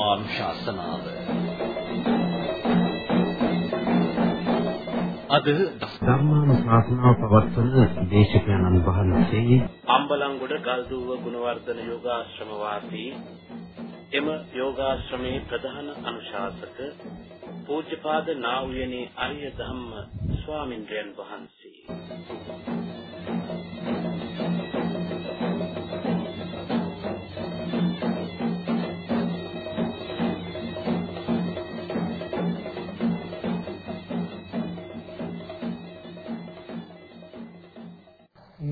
ධර්මානුශාසනාව. අද ධර්මානුශාසනාව පවත්වන දේශකයන්න් වහන්සේ අම්බලන්ගොඩ ගල්දුව ගුණවර්ධන යෝගාශ්‍රම වාසී එම යෝගාශ්‍රමේ ප්‍රධාන අනුශාසක පූජ්‍යපාද නා වූ අරිය ධම්ම ස්වාමින්ද්‍රයන් වහන්සේ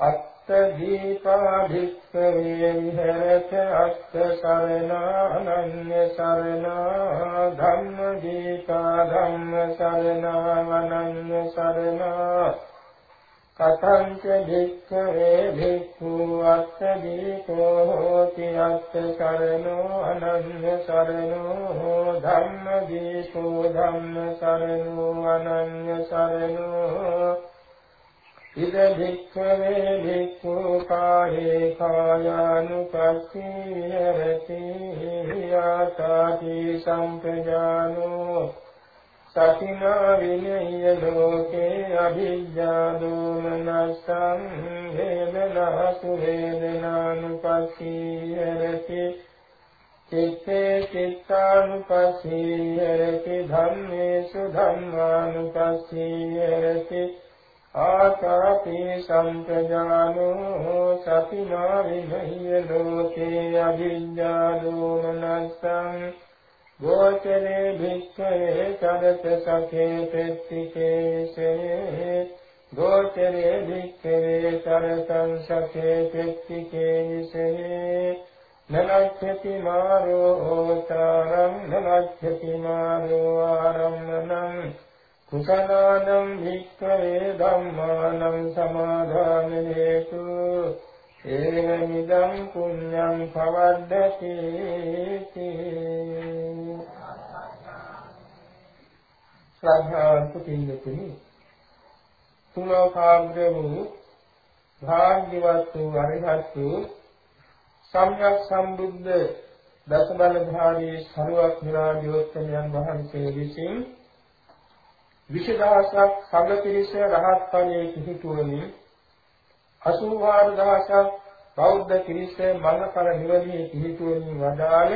අත්ත දීපා භික්ඛවේ විහෙරත අත්ත සරණානන්‍ය සරණා ධම්ම දීපා ධම්ම සරණානන්‍ය සරණා කතංච භික්ඛවේ භික්ඛු අත්ත දීපෝ හෝති අත්ත සරණෝ අනන්‍ය සරණෝ ධම්ම දීපෝ ධම්ම සරණෝ අනන්‍ය සරණෝ ඉද භික්ඛවේ භික්ඛු කායේ කායානුපස්සී හරති යාතාති සම්පජානෝ සතිනා විනය්‍ය ලෝකේ අභිජ්ජා දෝමනසං වේදනාසු වේදනානුපස්සී හරති චිත්තේ චිත්තානුපස්සී හරති ධම්මේසු ධම්මානුපස්සී හරති ආකාපි සම්පජානෝ සතිමා විනය්‍ය ලෝකේ අභිඤ්ඤා දෝමනස්සං ගෝචරේ භික්ඛවේ චරත සඛේ පෙත්තිකේසේ ගෝචරේ භික්ඛවේ චරතං සඛේ පෙත්තිකේසේ නලක්ඛති මාරෝ ඕතරං නලක්ඛති මාරෝ ආරම්මනං කුසලානං වික්ඛවේ ධම්මානං සමාදාන හේතු ඒවමිදං පුඤ්ඤං පවද්දති ශ්‍රද්ධාවන්ත පින්තුනි තුලෝකාග්‍ර වූ භාග්‍යවත් වූ අරිහත් වූ සම්්‍යක් සම්බුද්ධ දසබලධාරී සරුවක් නිරාජෝත්තමයන් වහන්සේ විසින් විශදාසක් සංඝ පිරිස රහත් ඵලයේ කිහිතුවමින් 84000ක් බෞද්ධ පිරිස මඟඵල නිවනේ කිහිතුවමින් වදාළ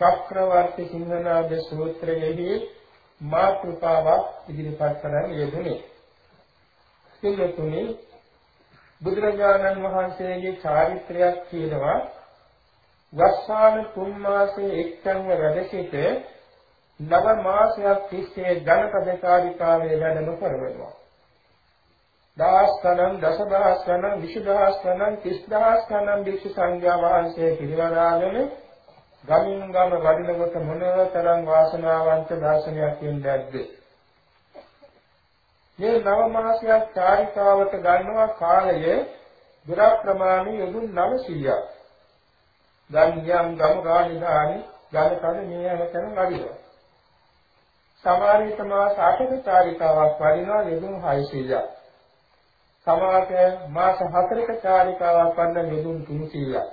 චක්‍රවර්ති සිංහනාද සූත්‍රයේහි මාතෘකාවක් ඉදිරිපත් කරන්න යෙදුනේ. සිල්ලතුනි බුදුරජාණන් වහන්සේගේ චාරිත්‍රයක් කියනවා වස්සාන තුන් මාසයේ එක්තැන්ව වැඩ සිට නව මාසයක් තිස්සේ ජනපද කාර්යකාලයේ වැඩම කරවනවා. දහස් ගණන්, දසදහස් ගණන්, විශදහස් ගණන්, තිස්දහස් ගණන් භික්ෂු සංඝයා වහන්සේ පිරිවරාගෙන ගමින් ගම වඩිනකොට මොනතරම් වාසනාවන්ත දර්ශනයක් වෙන්නේද? මේ නව මාසයක් චාරිකාවට ගන්නවා කාලය දුර ප්‍රමාණය යොදුන් 900ක්. ගන්යම් ගම රාජධානි ජනපද මේ හැමතැනම වැඩිනවා. සමහර මාස 8ක චාරිකාවක් වඩිනවා යෙදුම් 600ක්. සමහරට මාස 4ක චාරිකාවක් වඩන යෙදුම් 300ක්.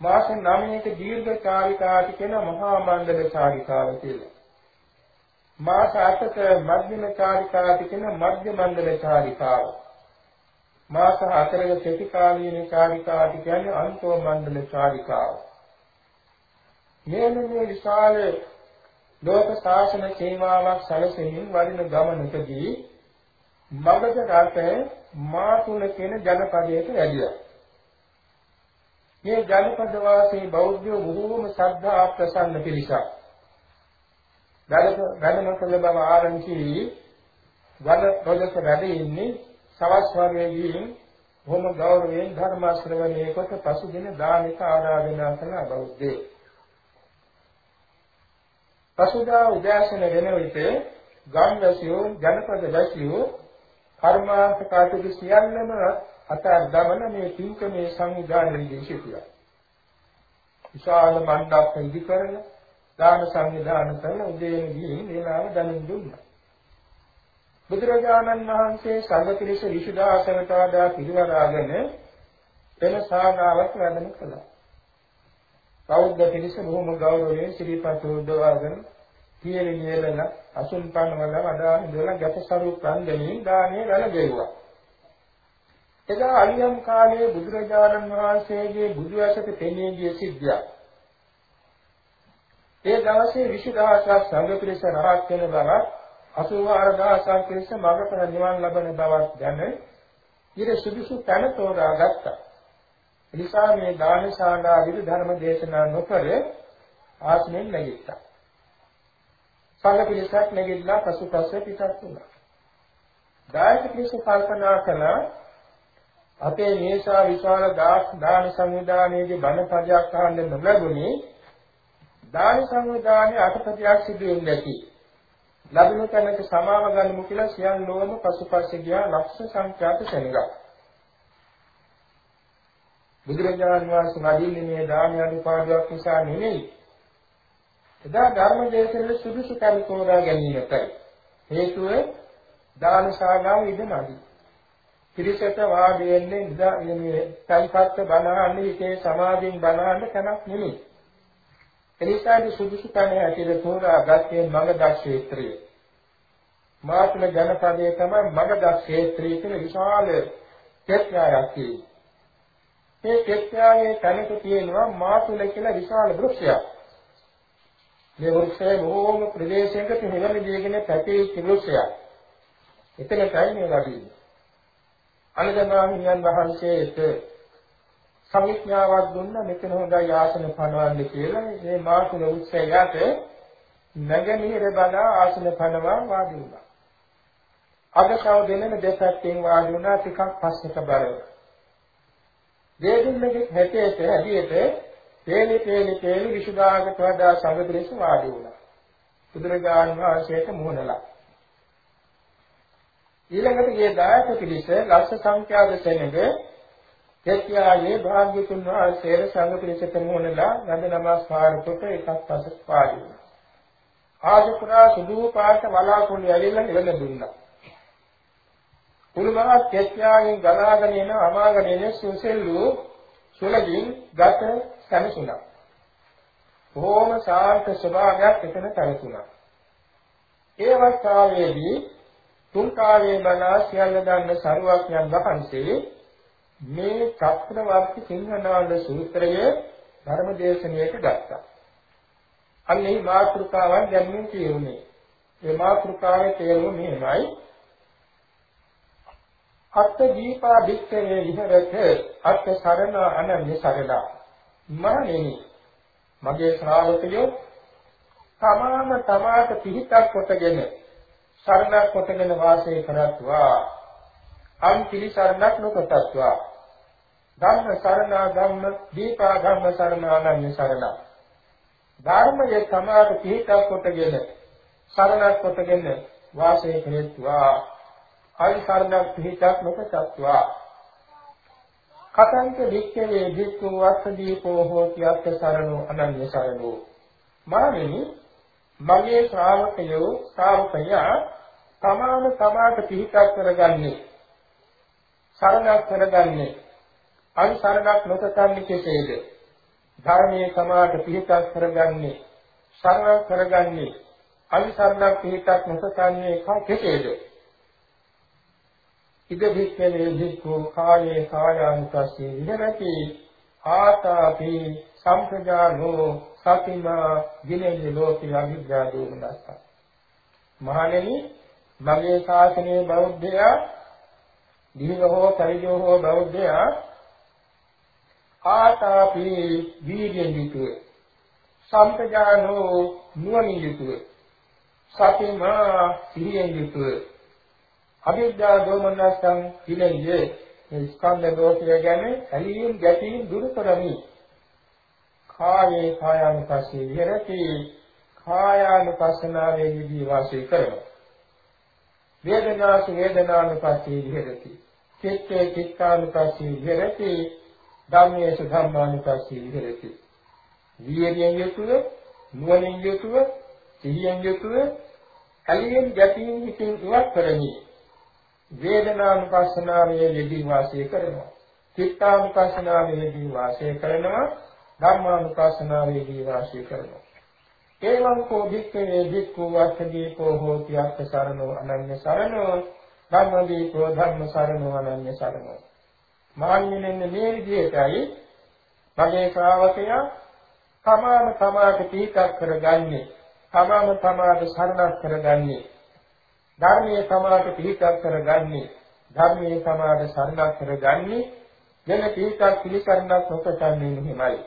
මාස 9ක දීර්ඝ චාරිකාවට කියන මහා මණ්ඩල චාරිකාව කියලා. මාස 8ක මධ්‍යම චාරිකාවට කියන මධ්‍ය මණ්ඩල චාරිකාව. මාස 4ක කෙටි කාලීන චාරිකාවට කියන්නේ අන්තෝ මණ්ඩල චාරිකාව. මේ මේ විශාල ලෝක ශාසන සීමාවක් සැලසෙමින් වඩින ගමනකදී මගධ රට මාතුල කියන ජනපදයට වැඩියා. මේ ජනපද වාසී බෞද්ධයෝ බොහෝම ශ්‍රද්ධා ප්‍රසන්න පිරිසක්. වැඩම කළ බව ආරංචි වද රොජක වැඩ ඉන්නේ සවස් වර්ගයේ බොහොම ගෞරවයෙන් ධර්ම ශ්‍රවණය කොට පසුදින දානික ආරාධනා කළ බෞද්ධයෝ පසුදා උදෑසන වෙන විට ගම්වැසියෝ ජනපද වැසියෝ කර්මාන්ත කටයුතු සියල්ලම අතර දමන මේ පින්කමේ සංවිධානයේදී සිටියා. විශාල මණ්ඩප ඉදි කරලා දාන සංවිධාන කරන උදේන ගිහින් වේලාව දනුම් දුන්නා. බුදුරජාණන් වහන්සේ සංඝ පිරිස විසුදාසනට ආදා පිරිවරාගෙන එන සාගාවක් වැඩම කළා. බෞද්ධ පිරිස බොහොම ගෞරවයෙන් ශ්‍රීපත් උද්දවාගෙන පියලි නියලන අසුන්පන් වල වඩා ඉඳලා ගැටසරු ප්‍රන්දමින් දානේ රැළ ගෙවුවා. එදා අලියම් කාලයේ බුදුරජාණන් වහන්සේගේ බුදු ඇසට පෙනී ගිය සිද්ධියක්. ඒ දවසේ 20000ක් සංඝ පිරිස රහත් වෙන බව 84000ක් පිරිස මඟපර නිවන් ලබන බවක් දැන ඊට සුදුසු තැන තෝරා ගත්තා. එනිසා මේ දානශාලා විදු ධර්ම දේශනා නොකර ආසනෙන් නැගිට්ටා. සංඝ පිරිසක් නැගිටලා පසුපස පිටත් වුණා. දායක පිරිස කල්පනා කළා අපේ මේසා විශාල දාන සංවිධානයේදී බණ පදයක් අහන්න නොලැබුණේ දාන සංවිධානයේ අටපතියක් සිදු වෙන්නේ නැති. ලැබුණු තැනක සමාව ගන්නමු කියලා සියල්ලෝම පසුපස්සේ ගියා ලක්ෂ සංඛ්‍යාත සෙනඟ. බුදුරජාණන් වහන්සේ වදින්නේ මේ දාන අනුපාදයක් නිසා නෙමෙයි. එදා ධර්ම දේශනාවේ සුදුසු කම තෝරා ගැනීමටයි. හේතුව දානශාලාව ඉදමදි. පිරිසට වාඩි වෙන්නේ ඉඳා මේ සංකප්ප බණහන්නේ හිතේ සමාධියෙන් බණහන්න තැනක් නෙමෙයි. එනිසාදී සුදුසු තැන ඇතිර තෝරා ගත්තේ මගධ ක්ෂේත්‍රය. මාතුල ජනපදයේ තමයි මගධ ක්ෂේත්‍රය කියලා විශාල ක්ෂේත්‍රයක් තියෙනවා. මේ ක්ෂේත්‍රයේ තැනක තියෙනවා මාතුල කියලා විශාල වෘක්ෂයක්. මේ වෘක්ෂයේ බොහෝම ප්‍රදේශයකට හෙවණ දීගෙන පැතිරිච්ච වෘක්ෂයක්. එතනටයි මේ වඩින්නේ. අනදමාහිමියන් වහන්සේට සමිඥාවක් දුන්න මෙතන හොඳයි ආසන පනවන්න කියලා මේ මාසුල උත්සවයට නැගණිර බලා ආසන පනවා වාඩි වුණා. අගසව දෙනෙන දෙපැත්තෙන් වාඩි වුණා ටිකක් පස්සට බලව. දෙදුන්නගේ හැටේට හැදියට තේලි තේලි තේලි විසුදාගට වඩා සංගදෙලෙස වාඩි වුණා. බුදුරජාණන් වහන්සේට මුහුණලා. ඊළඟට මේ දායක පිළිස ලක්ෂ සංඛ්‍යාත සෙනඟ කෙත්‍යායේ භාග්‍යතුන් වහන්සේ සංඝ පිරිසට මුණලා නන්ද නමස්කාර කොට එකක් පසක් පාඩි වුණා. ආජපුරා සුදු පාට වලාකුළු ඇවිල්ලා ඉවල දුන්නා. කුළුමහත් කෙත්‍යාගෙන් ගලාගෙන එන අමාගෙන එන සුසෙල්ලු සුලගින් ගත සැනසුණා. බොහොම ශාන්ත ස්වභාවයක් එතන පැවතුණා. ඒ අවස්ථාවේදී තුන් කාලයේ බලා සියල්ල දන්න සරුවක් යන වහන්සේ මේ චක්‍රවර්ති සිංහනාද සූත්‍රය ධර්මදේශනයට ගත්තා. අන්නේ මාතෘකාවන් ගැනීම කියුනේ. මේ මාතෘකාවේ තේරුම මෙහෙමයි. අත්ථ දීපා භික්ඛවේ විහෙරත අත්ථ සරණ අනන්‍ය සරණ මහණෙනි මගේ ශ්‍රාවකයෝ තමාම තමාට පිහිටක් කොටගෙන සරණක් කොටගෙන වාසය කරත්වා. අන් පිළිසරණක් නොකොටත්වා. ධම්ම සරණා ධම්ම දීපා ධම්ම සරණානන්‍ය සරණ ධර්මයේ සමාත පිහිටක් කොටගෙන සරණක් කොටගෙන වාසය කෙරෙත්වා. අයි සරණක් පිහිටක් නොකසත්වා කතංච වික්ඛවේ වික්ඛු වස්ස දීපෝ හෝති අත්ථ සරණෝ අනන්‍ය සරණෝ මානෙනි මගේ ශ්‍රාවකයෝ ශ්‍රාවකයා තමාන තමාට පිහිටක් කරගන්නේ සරණක් කරගන්නේ අනිසරණක් නොසතන්නේ කෙසේද? ධර්මයේ සමාට පිහිටක් කරගන්නේ සරණක් කරගන්නේ අනිසරණක් පිහිටක් නොසතන්නේ කෙසේද? ඉද වික්කේ වික්ඛෝ කායේ කායානුපස්සී විහෙරති. ආතාපි සම්ප්‍රජානෝ සතිමා දිනේ ලෝකේ අවිද්‍යා දෝමනස්ස මහණෙනි මගේ ශාසනයේ බෞද්ධයා දීව හෝ පරිජෝ හෝ බෞද්ධයා ආතාපි වීර්යෙන් යුතුව සම්පජානෝ නුවණින් යුතුව සතිමා සිහියෙන් යුතුව අවිද්‍යා දෝමනස්සං පිළියේ මේ ස්කන්ධ දෝෂය ගැන ඇලීම් ගැටීම් දුරු කරමි කායේ කායानुපස්සී විහෙරති කායානුපස්සනාවේදී වාසය කරනවා. වේදනාසු වේදනානුපස්සී විහෙරති. චිත්තේ චිත්තානුපස්සී විහෙරති. ධම්මේසු ධම්මානුපස්සී විහෙරති. වීර්යයෙන් යුතුව, නුවණින් යුතුව, සිහියෙන් යුතුව, කලියෙන් ගැටීම් හිතින් ඉවත් කරමි. වේදනානුපස්සනාවේ යෙදී වාසය කරනවා. චිත්තානුපස්සනාවේ යෙදී වාසය කරනවා. ධම්මානුපස්සනාවේදී වාසය කරනවා. එවං කෝ භික්ඛවේ භික්ඛු වස්සදීපෝ හෝති අර්ථ සරණෝ අනන්‍ය සරණෝ ධම්මදීපෝ ධම්ම සරණෝ අනන්‍ය සරණෝ මාන්නෙන්නේ මේ විදිහටයි මගේ ශ්‍රාවකයා තමාම තමාට තීකක් කරගන්නේ තමාම තමාට සරණක් කරගන්නේ ධර්මයේ තමාට තීකක් කරගන්නේ ධර්මයේ තමාට සරණක් කරගන්නේ වෙන තීකක් පිළිකරණක් නොකරන්නේ මෙහිමයි.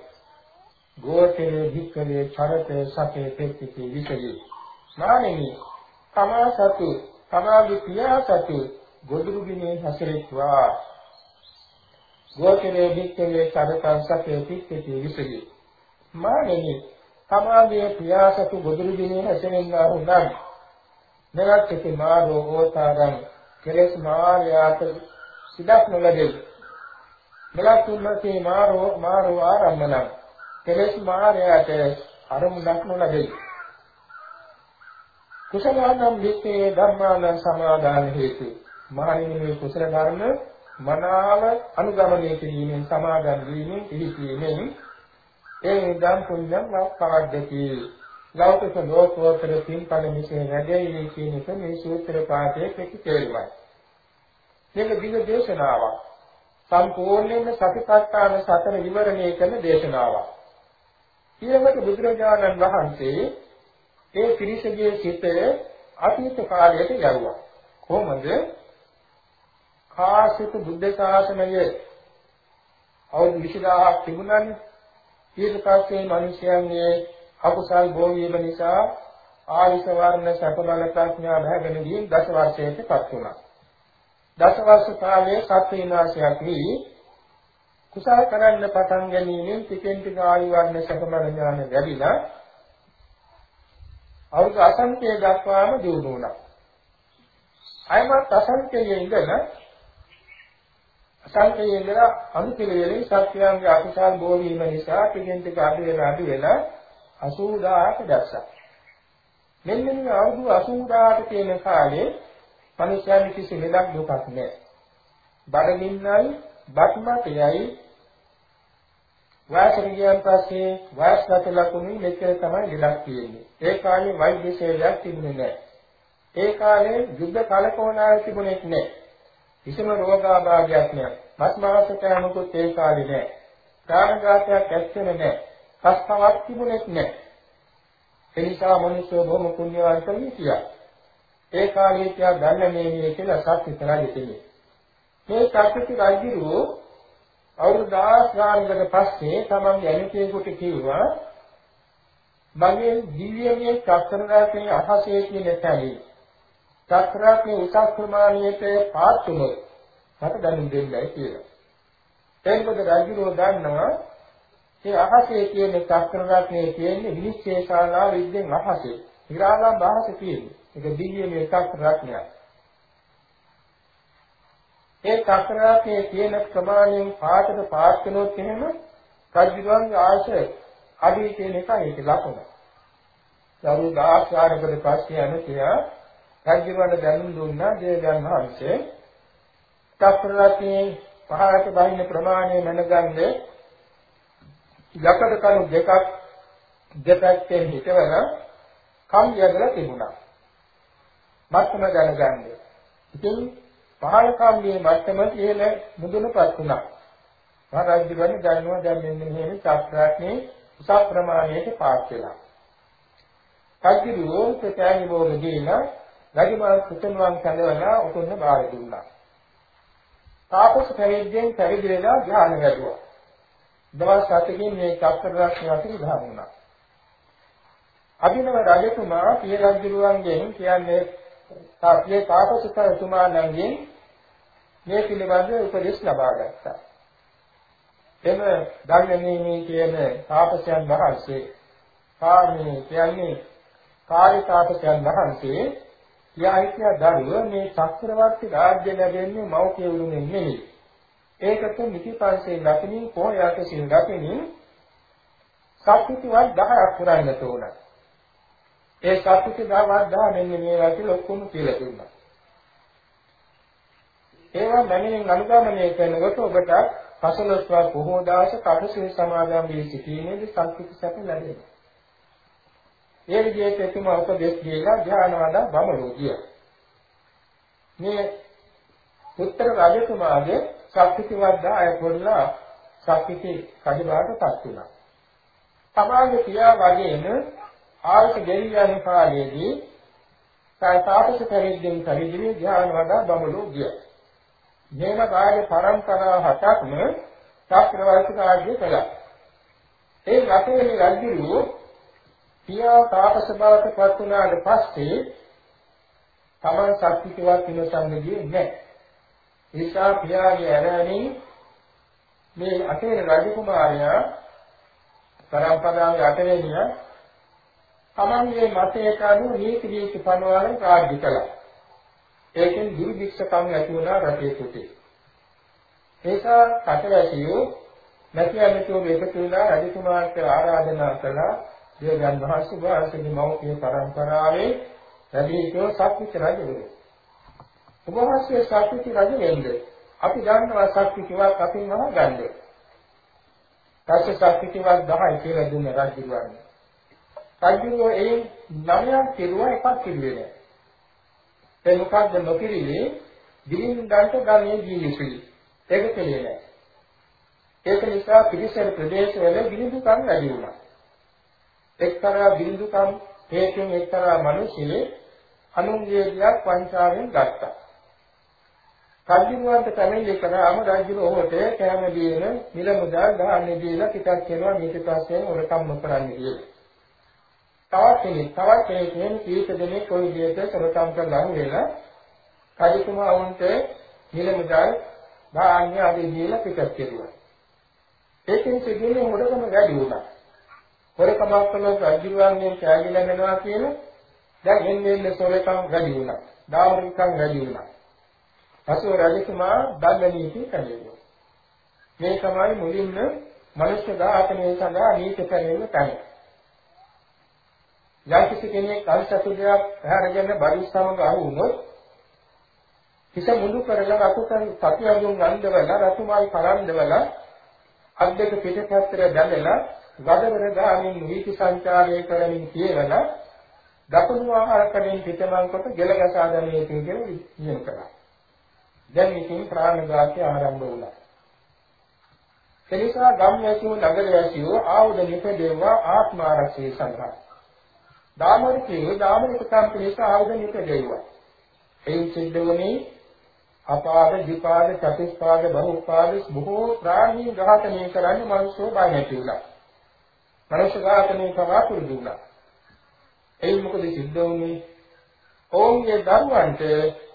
ගෝචරේ භික්ඛවේ චරතේ සතේ තෙත්ති විසලී නානෙනි තමා සතු තමාගේ පියා සතු ගොදුරු ගිනේ හැසිරෙත්වා. ගෝචරේ භික්ඛවේ චරතං සතේ තෙත්ති විසලී මානෙනි තමාගේ පියා සතු ගොදුරු ගිනේ හැසිරෙන්නා වුණා නරත්ති මාරෝ ඕතාරං කෙලස් මාර්යාත සිදක් නොලදෙයි මෙලතුන්මේ මාරෝ මාරෝ ආරම්මනං කෙලෙස් මායයට අරමුණක් නොලැබෙයි. කුසලානම් විත්තේ ධර්මාන සමාදාන හේතු. මහණෙනි මේ කුසල ධර්ම මනාව අනුගමනය කිරීමෙන් සමාදන් වීමෙන් පිළිපීමෙන් ඒ නිදම් පුණ්‍යම් වාක්කාද්දති. ලෞකික ලෝකෝත්තර තින්පල මිසේ නැදෙයි කියන එක මේ සූත්‍ර පාඨයේ ප්‍රතිචේරුවයි. මේක දිග දේශනාවක්. සම්පූර්ණයෙන්ම සතිපට්ඨාන සතර විවරණය කරන දේශනාවක්. ඊළඟට බුදුරජාණන් වහන්සේ ඒ පිරිසගේ සිත අතීත කාලයට යවුවා. කොහොමද? කාශ්‍යප බුද්ධ ශාසනය අවුරුදු 20000ක් තිබුණානේ. ඊට පස්සේ මිනිසයන්ගේ අකුසල් භෝගීම නිසා ආයුෂ වර්ණ සැප බල ප්‍රඥා භාගන ගින් දස වර්ෂයකටපත් වුණා. දස වර්ෂ කාලයේ සත්‍ය විනාශයක් වී කුසල කරන්න පටන් ගැනීමෙන් ටිකෙන් ටික ආයු වර්ණ සකමන ඥාන ලැබිලා අවුරුදු අසංඛ්‍ය දක්වාම දියුණු වුණා. අයමත් අසංඛ්‍යයේ ඉඳලා අසංඛ්‍යයේ ඉඳලා අනුපිළිවෙලින් සත්‍යයන්ගේ අකුසල් බෝවීම නිසා ටිකෙන් ටික අඩු වෙලා අඩු වෙලා 80000ට දැක්සා. මෙන්න මේ අවුරුදු 80000ට තියෙන කාලේ මිනිස්යන් කිසි ලෙඩක් දුකක් නැහැ. බඩගින්නයි බත්මතයයි වයසට ගියන් පස්සේ වයස්ගත ලකුණු මෙච්චර තමයි ලෙඩක් තියෙන්නේ. ඒ කාලේ වෛද්‍ය සේවයක් තිබුණේ නැහැ. ඒ කාලේ යුද්ධ කලකෝණාව තිබුණෙත් නැහැ. කිසිම රෝගාබාධයක් නැහැ. මස් මාස කෑමකුත් ඒ කාලේ නැහැ. ප්‍රාණඝාතයක් ඇත්තෙම නැහැ. කස්තාවක් තිබුණෙත් නැහැ. ඒ නිසා මිනිස්සු බොහොම පුණ්‍යවන්ත විදියා. ඒ කාලේ තියා දන්න මේ කියලා සත්‍ය තරයි තියෙන්නේ. මේ සත්‍ය රජුරෝ අවුරුදු 10 ගානකට පස්සේ තමන් යනිකේකට කිව්වා මගේ දිව්‍යමය චක්‍රරාජයේ අහසේ තියෙන තැනි චක්‍රරාජයේ උසස් ප්‍රමාණයට පාත්තුනොත් මට දැනුම් දෙන්නයි කියලා. එතකොට රජුරෝ දන්නවා මේ අහසේ තියෙන චක්‍රරාජයේ තියෙන විනිශ්චය ශාලා විද්‍යෙන් අහසේ. ඉරාලා බාහස තියෙන්නේ. ඒක දිව්‍යමය චක්‍රරාජයක්. ඒ චක්‍රාකයේ තියෙන ප්‍රමාණයෙන් පාටට පාත් කළොත් එහෙම රජුගන්ගේ ආශය අඩි කියන එකයි ඒක ලකුණ. දරු 10 වාරකට පස්සේ යන තියා රජුගන්ට දැනුම් දුන්නා දේවයන් වහන්සේ චක්‍රාකයේ පහකට බහින ප්‍රමාණය මනගන්න යකඩ කණු දෙකක් දෙපැත්තෙන් හිටවන කම් යදලා තිබුණා. මත්තම දැනගන්නේ. ඉතින් පහළ කම්මේ මට්ටම ඉහළ මුදුනපත් වුණා. මහරජු ගන්නේ දන්නවා දැන් මෙන්න මෙහෙම චක්‍රාත්මේ උස ප්‍රමාණයට පාත් වෙලා. කච්චිරෝ ප්‍රත්‍යය බෝධීන රජමාල් කුතුන්වන් කඳවලා උතුන්න බාර දුන්නා. තාපස පැවිද්දෙන් පැවිදි වෙලා ධ්‍යාන වැඩුවා. දවස් හතකින් මේ චක්‍රාත්මේ අතිරි ධාමුණා. අභිනව රජතුමා පිය රජුරුවන්ගෙන් කියන්නේ තාපියේ තාපසතුමාණන්ගෙන් මේ පිළිබඳව උපදෙස් ලබා ගත්තා. එම ධර්මනීමේ කියන තාපසයන් වහන්සේ කාර්මී කියන්නේ කාර්යතාපකයන් වහන්සේ යාහිත්‍ය දරුව මේ චක්‍රවර්ති රාජ්‍ය ලැබෙන්නේ මව් කෙවුරුනේ නෙමෙයි. ඒකට නිතිපන්සේ ලකිනින් පොයාට සිල් ලකිනින් සත්‍විතිවත් 10ක් පුරන්නට ඕන. ඒ සත්‍විති 10ක් 10 මෙන්න මේවා කියලා ඔක්කොම කියලා දුන්නා. ඒවා මැනවින් අනුගමනය කරනකොට ඔබට පසළොස්වක් බොහෝ දාස කටසිල් සමාදන් වී සිටීමේදී සත්‍විති සැප ලැබෙනවා. ඒ විදිහට එතුම උපදේශ දීලා ධ්‍යානවද බමලෝ කිය. මේ උත්තර රජතුමාගේ ශක්තිති වද්දා අය පොල්ලා ශක්තිති කඩබාටපත් වුණා. තමාගේ පියා වගේම ආයත ගෙරියන් කාලයේදී තාපස පරිද්දෙන් පරිදිවි ධ්‍යානවද බමලෝ ගියා. මේම කාගේ පරම්පරා හතක්ම චක්‍රවර්ති රාජ්‍ය කළා. ඒ රටේ රජුරු පියා තාපස බවට පත් වුණාට පස්සේ තමන් ශක්තිකවත් විමසන්න ගියේ නැහැ. ඒසා පියාගේ ඇරණින් මේ අතේ රජකුමාරයා පරම්පරාවේ අටවෙනිය තමන්ගේ මතයට අනුව නීති රීති පනවන රාජ්‍ය කළා. ඒකෙන් දුර්භික්ෂකම් ඇති වුණා රටේ පුතේ. ඒසා කටවැසියෝ නැති අනිතෝ එකතු වෙලා රජකුමාරට ආරාධනා කළා දේවයන් වහන්සේ වහන්සේගේ මෞඛ්‍ය පරම්පරාවේ රජීකෝ සක්විති රජවරු. ඔබ වහන්සේ සක්විති රජ වෙන්නේ අපි දන්නවා සක්විතිවක් අපින් මහා ගන්නේ. පස්සේ සක්විතිවක් 10 කියලා දුන්න රජුගන්නේ. රජුෝ ඒ නවයක් කෙරුවා එකක් කිව්වේ නෑ. ඒ මොකද්ද නොකිරීමේ දිලින්දන්ට ගන්නේ ජීවිතේ. ඒක කෙලේ නෑ. ඒක නිසා පිරිසර ප්‍රදේශවල බිඳුකම් වැඩි වුණා. එක්තරා බිඳුකම් හේතුන් එක්තරා මිනිසෙක් අනුන්ගේ දියක් වංචාවෙන් ගත්තා. කල්දිනුවන්ට කැමෙල්ලේ කරාම රජුන ඔහුට කැම දීන මිල මුදල් ගහන්නේ දීලා පිටත් කරනවා මේක පස්සේ ඔරකම් නොකරන්නේ කියලා. තවත් කෙනෙක් තවත් කෙනෙක් කියන කීප දෙනෙක් කොයි විදිහට සරකම් කරලා වෙලා කඩිකුමා වුන්ට මිල මුදල් ධාන්‍ය ආදී දීලා පිටත් කෙරුවා. ඒකෙන් සිදුවෙන්නේ හොරකම වැඩි වුණා. හොරකමක් කළොත් රජුරුවන්ගෙන් කෑගිලා යනවා කියන දැන් එන්නේ එන්නේ සොරකම් වැඩි වුණා. දාවරිකම් වැඩි වුණා. පසුව රජතුමා දණ්ඩනීති කළේ. මේ තමයි මුලින්ම මනුෂ්‍ය ඝාතනය සඳහා නීති කරගෙන තැන. යම් කෙනෙක් අල්සතුදයක් පැහැරගෙන බඩු සමග අහු වුණොත් හිත මුළු කරලා අකුසල් සතියුන් ගන්ධවල රතුමායි කරන්දවල අද්දක පිටපත්‍ර දැඳලා ගඩවර ගාමින් නීති සංචාරය කරමින් කියවන දකුණු ආහාර කඩෙන් පිටමන් කොට ගෙලගසා දැමීමේ කියලා නියම කළා. දැන් ඉතින් ප්‍රාණඝාතය ආරම්භ වුණා. එනිසා ගම්වැසියෝ නගරවැසියෝ ආයුධ නිපදෙවවා ආත්ම ආරක්ෂය සඳහා. දාමරිකයෝ දාමරික කම්පනීක ආයුධ නිපදෙවවා. එයින් සිද්ධ වුණේ අපාද, විපාද, චතුස්පාද, බහුපාද බොහෝ ප්‍රාණීන් ඝාතනය කරන්නේ මිනිස්සු බය නැති වුණා. මනුෂ්‍ය ඝාතනය කරා පුරුදු වුණා. එයින් මොකද සිද්ධ වුනේ? ඔවුන්ගේ දරුවන්ට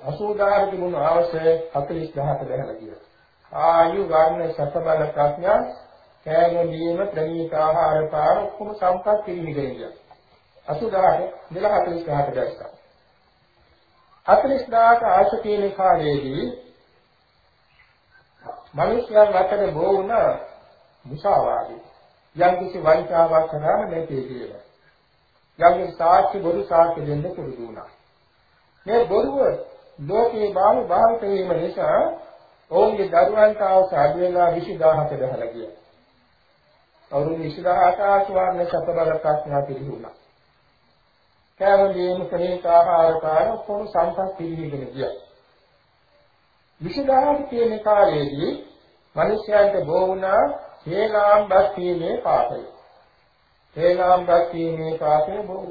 80 තිබුණු අවශ්‍ය 40000කට බැහැලා ගියා. ආයු වර්ණ සත බල ප්‍රඥා කෑම දීම ප්‍රණීත ආහාර පාර ඔක්කොම සම්පත් පිළිමිගෙන ගියා. 80000ට ඉඳලා 40000ට දැස්සා. 40000ට ආශ තියෙන කාලයේදී මිනිස්යන් අතර බෝ වුණ මුසාවාදී යම් කිසි වංචාවක් කරාම නැtei කියලා. යම් කිසි සාක්ෂි බොරු සාක්ෂි දෙන්න පුරුදු වුණා. මේ බොරුව ලෝකේ බාහුව භාවිත වීම නිසා ඔවුන්ගේ දරුවන්ට අවශ්‍ය අඩු වෙලා 20000කට බහලා ගියා. අවුරුදු 20000ට ආස්වාන්න සතබල ප්‍රශ්නා පිළිගුණා. කෑමදීම සනීත ආහාර කාල කොහොම සම්පත් පිළිගෙන ගියා. 20000ට කියන කාලයේදී මිනිසයන්ට බෝ වුණා හේලාම් බස් කීමේ පාපය. හේලාම් බස් කීමේ පාපය බෝ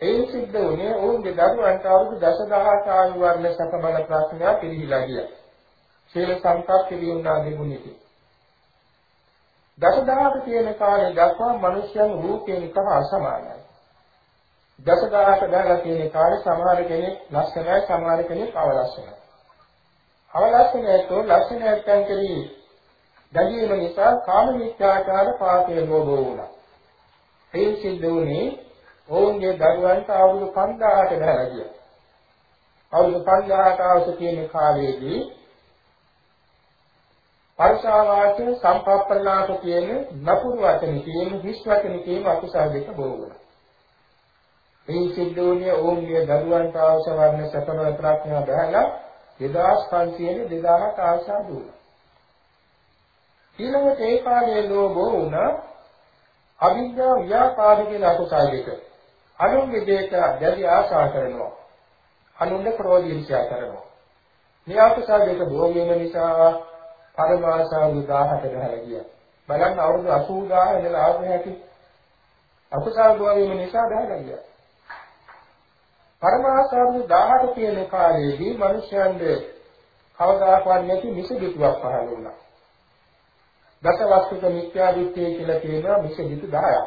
වුණා. ඒ සිද්ධ වුණේ ඔවුන්ගේ දරුවන්ට අවුරුදු දසදහස් ආයු වර්ණ සකබල ප්‍රඥා පිළිහිලා ගියා. සීල සංකප්ප පිළිුණා දෙගුණිති. දසදහස් කියන කාලේ දක්වා මිනිස්යන් රූපයෙන් එක අසමානයි. දසදහස් දාලා තියෙන කාලේ සමහර කෙනෙක් ලස්සනයි සමහර කෙනෙක් අවලස්සනයි. අවලස්සනයතෝ ලස්සනයන් කෙරෙහි දැකීම නිසා කාම මිත්‍යාචාර පාපය ලෝභ වුණා. ඒ සිද්ධ වුණේ ඔවුන්ගේ දරුවන්ට අවුරුදු 5000කට බහැලා ගියා. අවුරුදු 5000ට අවශ්‍ය තියෙන කාලයේදී පරිසාවාච සම්පප්පලාප කියන නපුරු වචන කියන හිස් වචන කියන අකුසල දෙක බොහෝ වෙනවා. මේ සිද්ධෝනිය ඕම්ගේ දරුවන්ට අවශ්‍ය වර්ණ සතන ප්‍රඥා බහැලා 2500 2000ට ආශා දුන්නා. ඊළඟට ඒ කාලයේ ලෝභෝ වුණා අවිද්‍යාව ව්‍යාපාද කියන අකුසල දෙක. අනුන්ගේ දෙයට දැඩි ආශා කරනවා. අනුන්ගේ ක්‍රෝධ ඊර්ෂ්‍යා කරනවා. මේ අකුසල දෙක බොහෝ වෙන නිසා පරමාශා 1000ට ගහලා ගියා. බලන්න අවුරුදු 80000 ඉඳලා ආපු හැටි අකුසල බොහෝ වීම නිසා ගහලා ගියා. පරමාශා 1000ට කියන කාලයේදී මිනිස්යන්ගේ කවදාකවත් නැති මිසදිටුවක් පහළ වුණා. දසවස්තුක මිත්‍යා දෘෂ්ටිය කියලා කියනවා මිසදිටු 10ක්.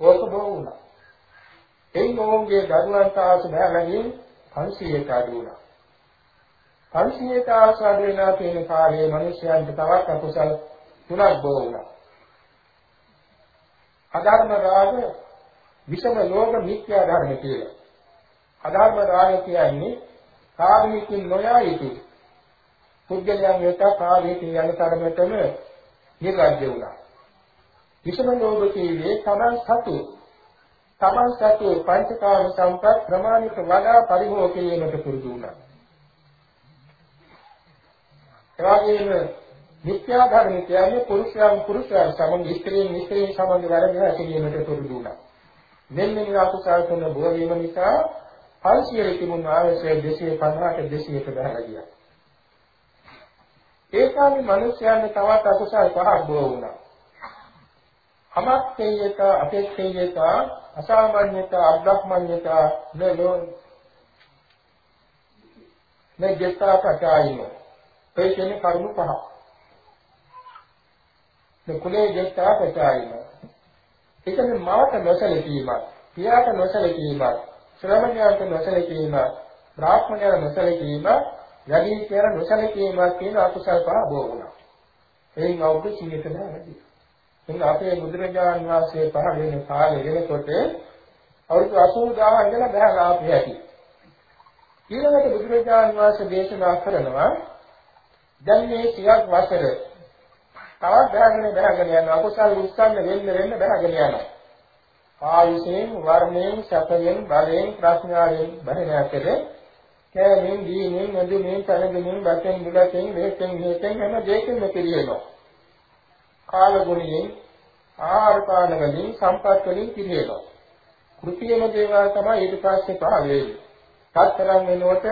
ඕක බොහෝ වුණා. එයින් ඔවුන්ගේ දරුවන්ට ආස බැලගින් 500ට අඩු වුණා. 500ට ආස අඩු වෙනා කියන කාලයේ මිනිස්යන්ට තවත් අකුසල් තුනක් බෝ වුණා. අධර්ම රාග විෂම ලෝක මිත්‍යා ධර්ම කියලා. අධර්ම රාග කියන්නේ කාමීකින් නොයා යුතු. පුද්ගලයන් වෙත කාමීකින් යන තරමටම නිර්වද්‍ය වුණා. විෂම ලෝක කීවේ තමන් සතු තමන් සතු පංචකාම සම්පත් ප්‍රමාණිත වඩා පරිභෝග කිරීමට පුරුදු වුණා. එවාගෙම මිත්‍යා ධර්ම කියන්නේ පුරුෂයන් පුරුෂයන් සමග ස්ත්‍රීන් ස්ත්‍රීන් සමග වැඩ හැසිරීමට පුරුදු වුණා. මෙන්න මේ අකුසල් තුන බොහෝ වීම නිසා 500 තිබුණු ආයතනය 250ට 200ට බහලා ගියා. ඒ කාලේ මිනිස්යන්ට තවත් අකුසල් පහක් බොහෝ වුණා. අමත්තේයත අපේක්ෂේයත අසාමාන්‍යත අබ්‍රහ්මඤ්ඤත නලෝ නෙජ්ජතාපචායිනෝ ඒ කියන්නේ කරුණු පහ. මේ කුලේ ජෙත්තාපචායිනෝ ඒ කියන්නේ මවට නොසලකීමක්, පියාට නොසලකීමක්, ශ්‍රමණයාට නොසලකීමක්, බ්‍රාහ්මණයාට නොසලකීමක්, යදී කියන නොසලකීමක් කියන අකුසල පහ බෝ වුණා. එයින් අවුරුදු 100කට වැඩි. එන්න අපේ බුදුරජාණන් වහන්සේ පහළ වෙන කාලේ වෙනකොට අවුරුදු 80000 ඉඳලා බහලා ආපු හැටි. ඊළඟට බුදුරජාණන් වහන්සේ දේශනා කරනවා දැන් මේ සියක් වසර තවත් බහගෙන බහගෙන යන අකුසල් උස්සන්න වෙන්න වෙන්න බහගෙන යනවා. ආයුෂයෙන් වර්ණයෙන් සැපයෙන් බලයෙන් ප්‍රඥාවෙන් බහින ඇතද කෑමෙන් දීමෙන් නදුමෙන් තරගෙමින් බතෙන් බුලතෙන් වේතෙන් හේතෙන් හැම දෙයකින්ම පිළිවෙනවා. කාල ගුණයෙන් ආහාර පාන වලින් සම්පත් වලින් පිළිවෙනවා. කෘතියම දේවල් තමයි ඊට පස්සේ පහ වෙන්නේ. තරම් වෙනකොට